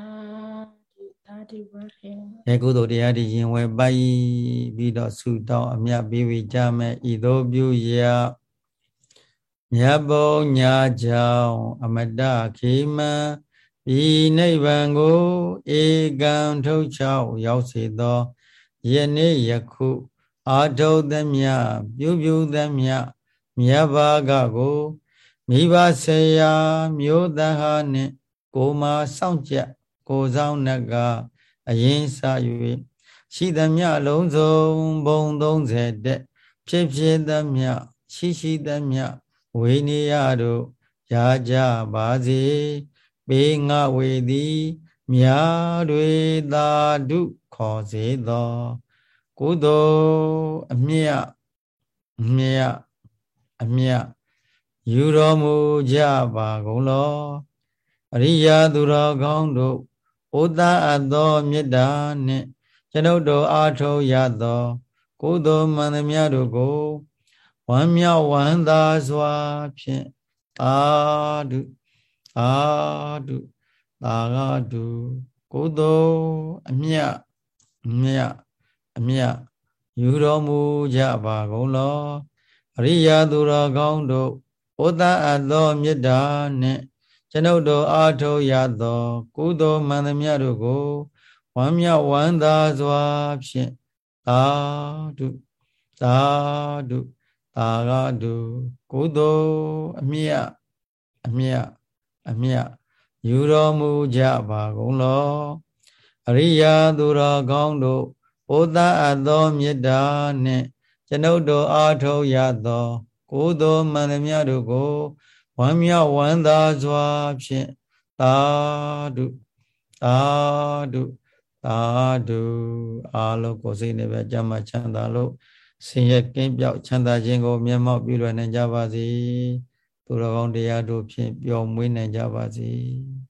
သာဓုပါခင်အဲကုသိုလ်တရားတွေရင်ဝယ်ပိုက်ပြီးတော့ဆုတောင်းအမြတ်ပေးဝေကြမယ်ဤသို့ပြုရမြတ်ဘုံညာကြောင့်အမတခေမံ ဤနိဗ္ဗာန်ကိုဧကံထုတ်ချောက်ရောက်စေသောယနေ့ယခုအာထုသမျှပြုပြုသမျှမြတ်ဘာကကိုမိဘဆေယာမျိုးတဟာနှင့်ကိုမာစောင့်ကြကိုဆောင်နကအရင်စ၍ရှိသမျှအလုံးစုံဘုံ30တက်ဖြစ်ဖြစ်သမျှရှိရှိသမျှဝိနည်းရတို့ရကြပါစေ ပေငါဝေသည်မြာတွေသာဓုခေါ်စေသောကုသိုလ်အမြတ်အမြတ်အမြတ်ယူတော်မူကြပါကုန်လောအရိယာသူတော်ကောင်းတို့ဥဒ္ဒအပ်သောမေတ္တာနှင့်ကျွန်ုပ်တို့အားထုတ်ရသောကုသိုလ်မှန်သမျှတို့ကိုဝမ်းမြောက်ဝမ်းသာစွာဖြင့်အာဓု အာဓုသာဂတုကုသိုလ်အမြတ်အမြတ်အမြတ်ယူတော်မူကြပါကုန်လောအရိယာသူတော်ကောင်းတို့ဥဒ္ဒအပ်သောမေတ္တာနှင့်ကျွန်ုပ်တို့အားထုတ်ရသော ကုသိုလ်မှန်သမျှတို့ကိုဝမ်းမြောက်ဝမ်းသာစွာဖြင့်သာဓုသာဓုသာဂတုကုသိုလ်အမြတ်အမြတ် အမြတ်ယူတော်မူကြပါကုန်လောအရိယာသူတော်ကောင်းတို့ဘုသအပ်သောမေတ္တာနှင့်ကျွန်ုပ်တို့အားထုတ်ရသော ကိုယ်တော်မန္တမြတို့ကိုဝမ်းမြောက်ဝမ်းသာစွာဖြင့်သာဓုသာဓုသာဓုအားလုံးကိုယ်စိတ်နဲ့ပဲကြမ်းမှချမ်းသာလို့ဆင်းရဲကင်းပြောက်ချမ်းသာခြင်းကိုမျက်မှောက်ပြုလွယ်နိုင်ကြပါစေ။ သူတော်ကောင်းတရားတို့ဖြင့်ပျော်မွေးနိုင်ကြပါစေ။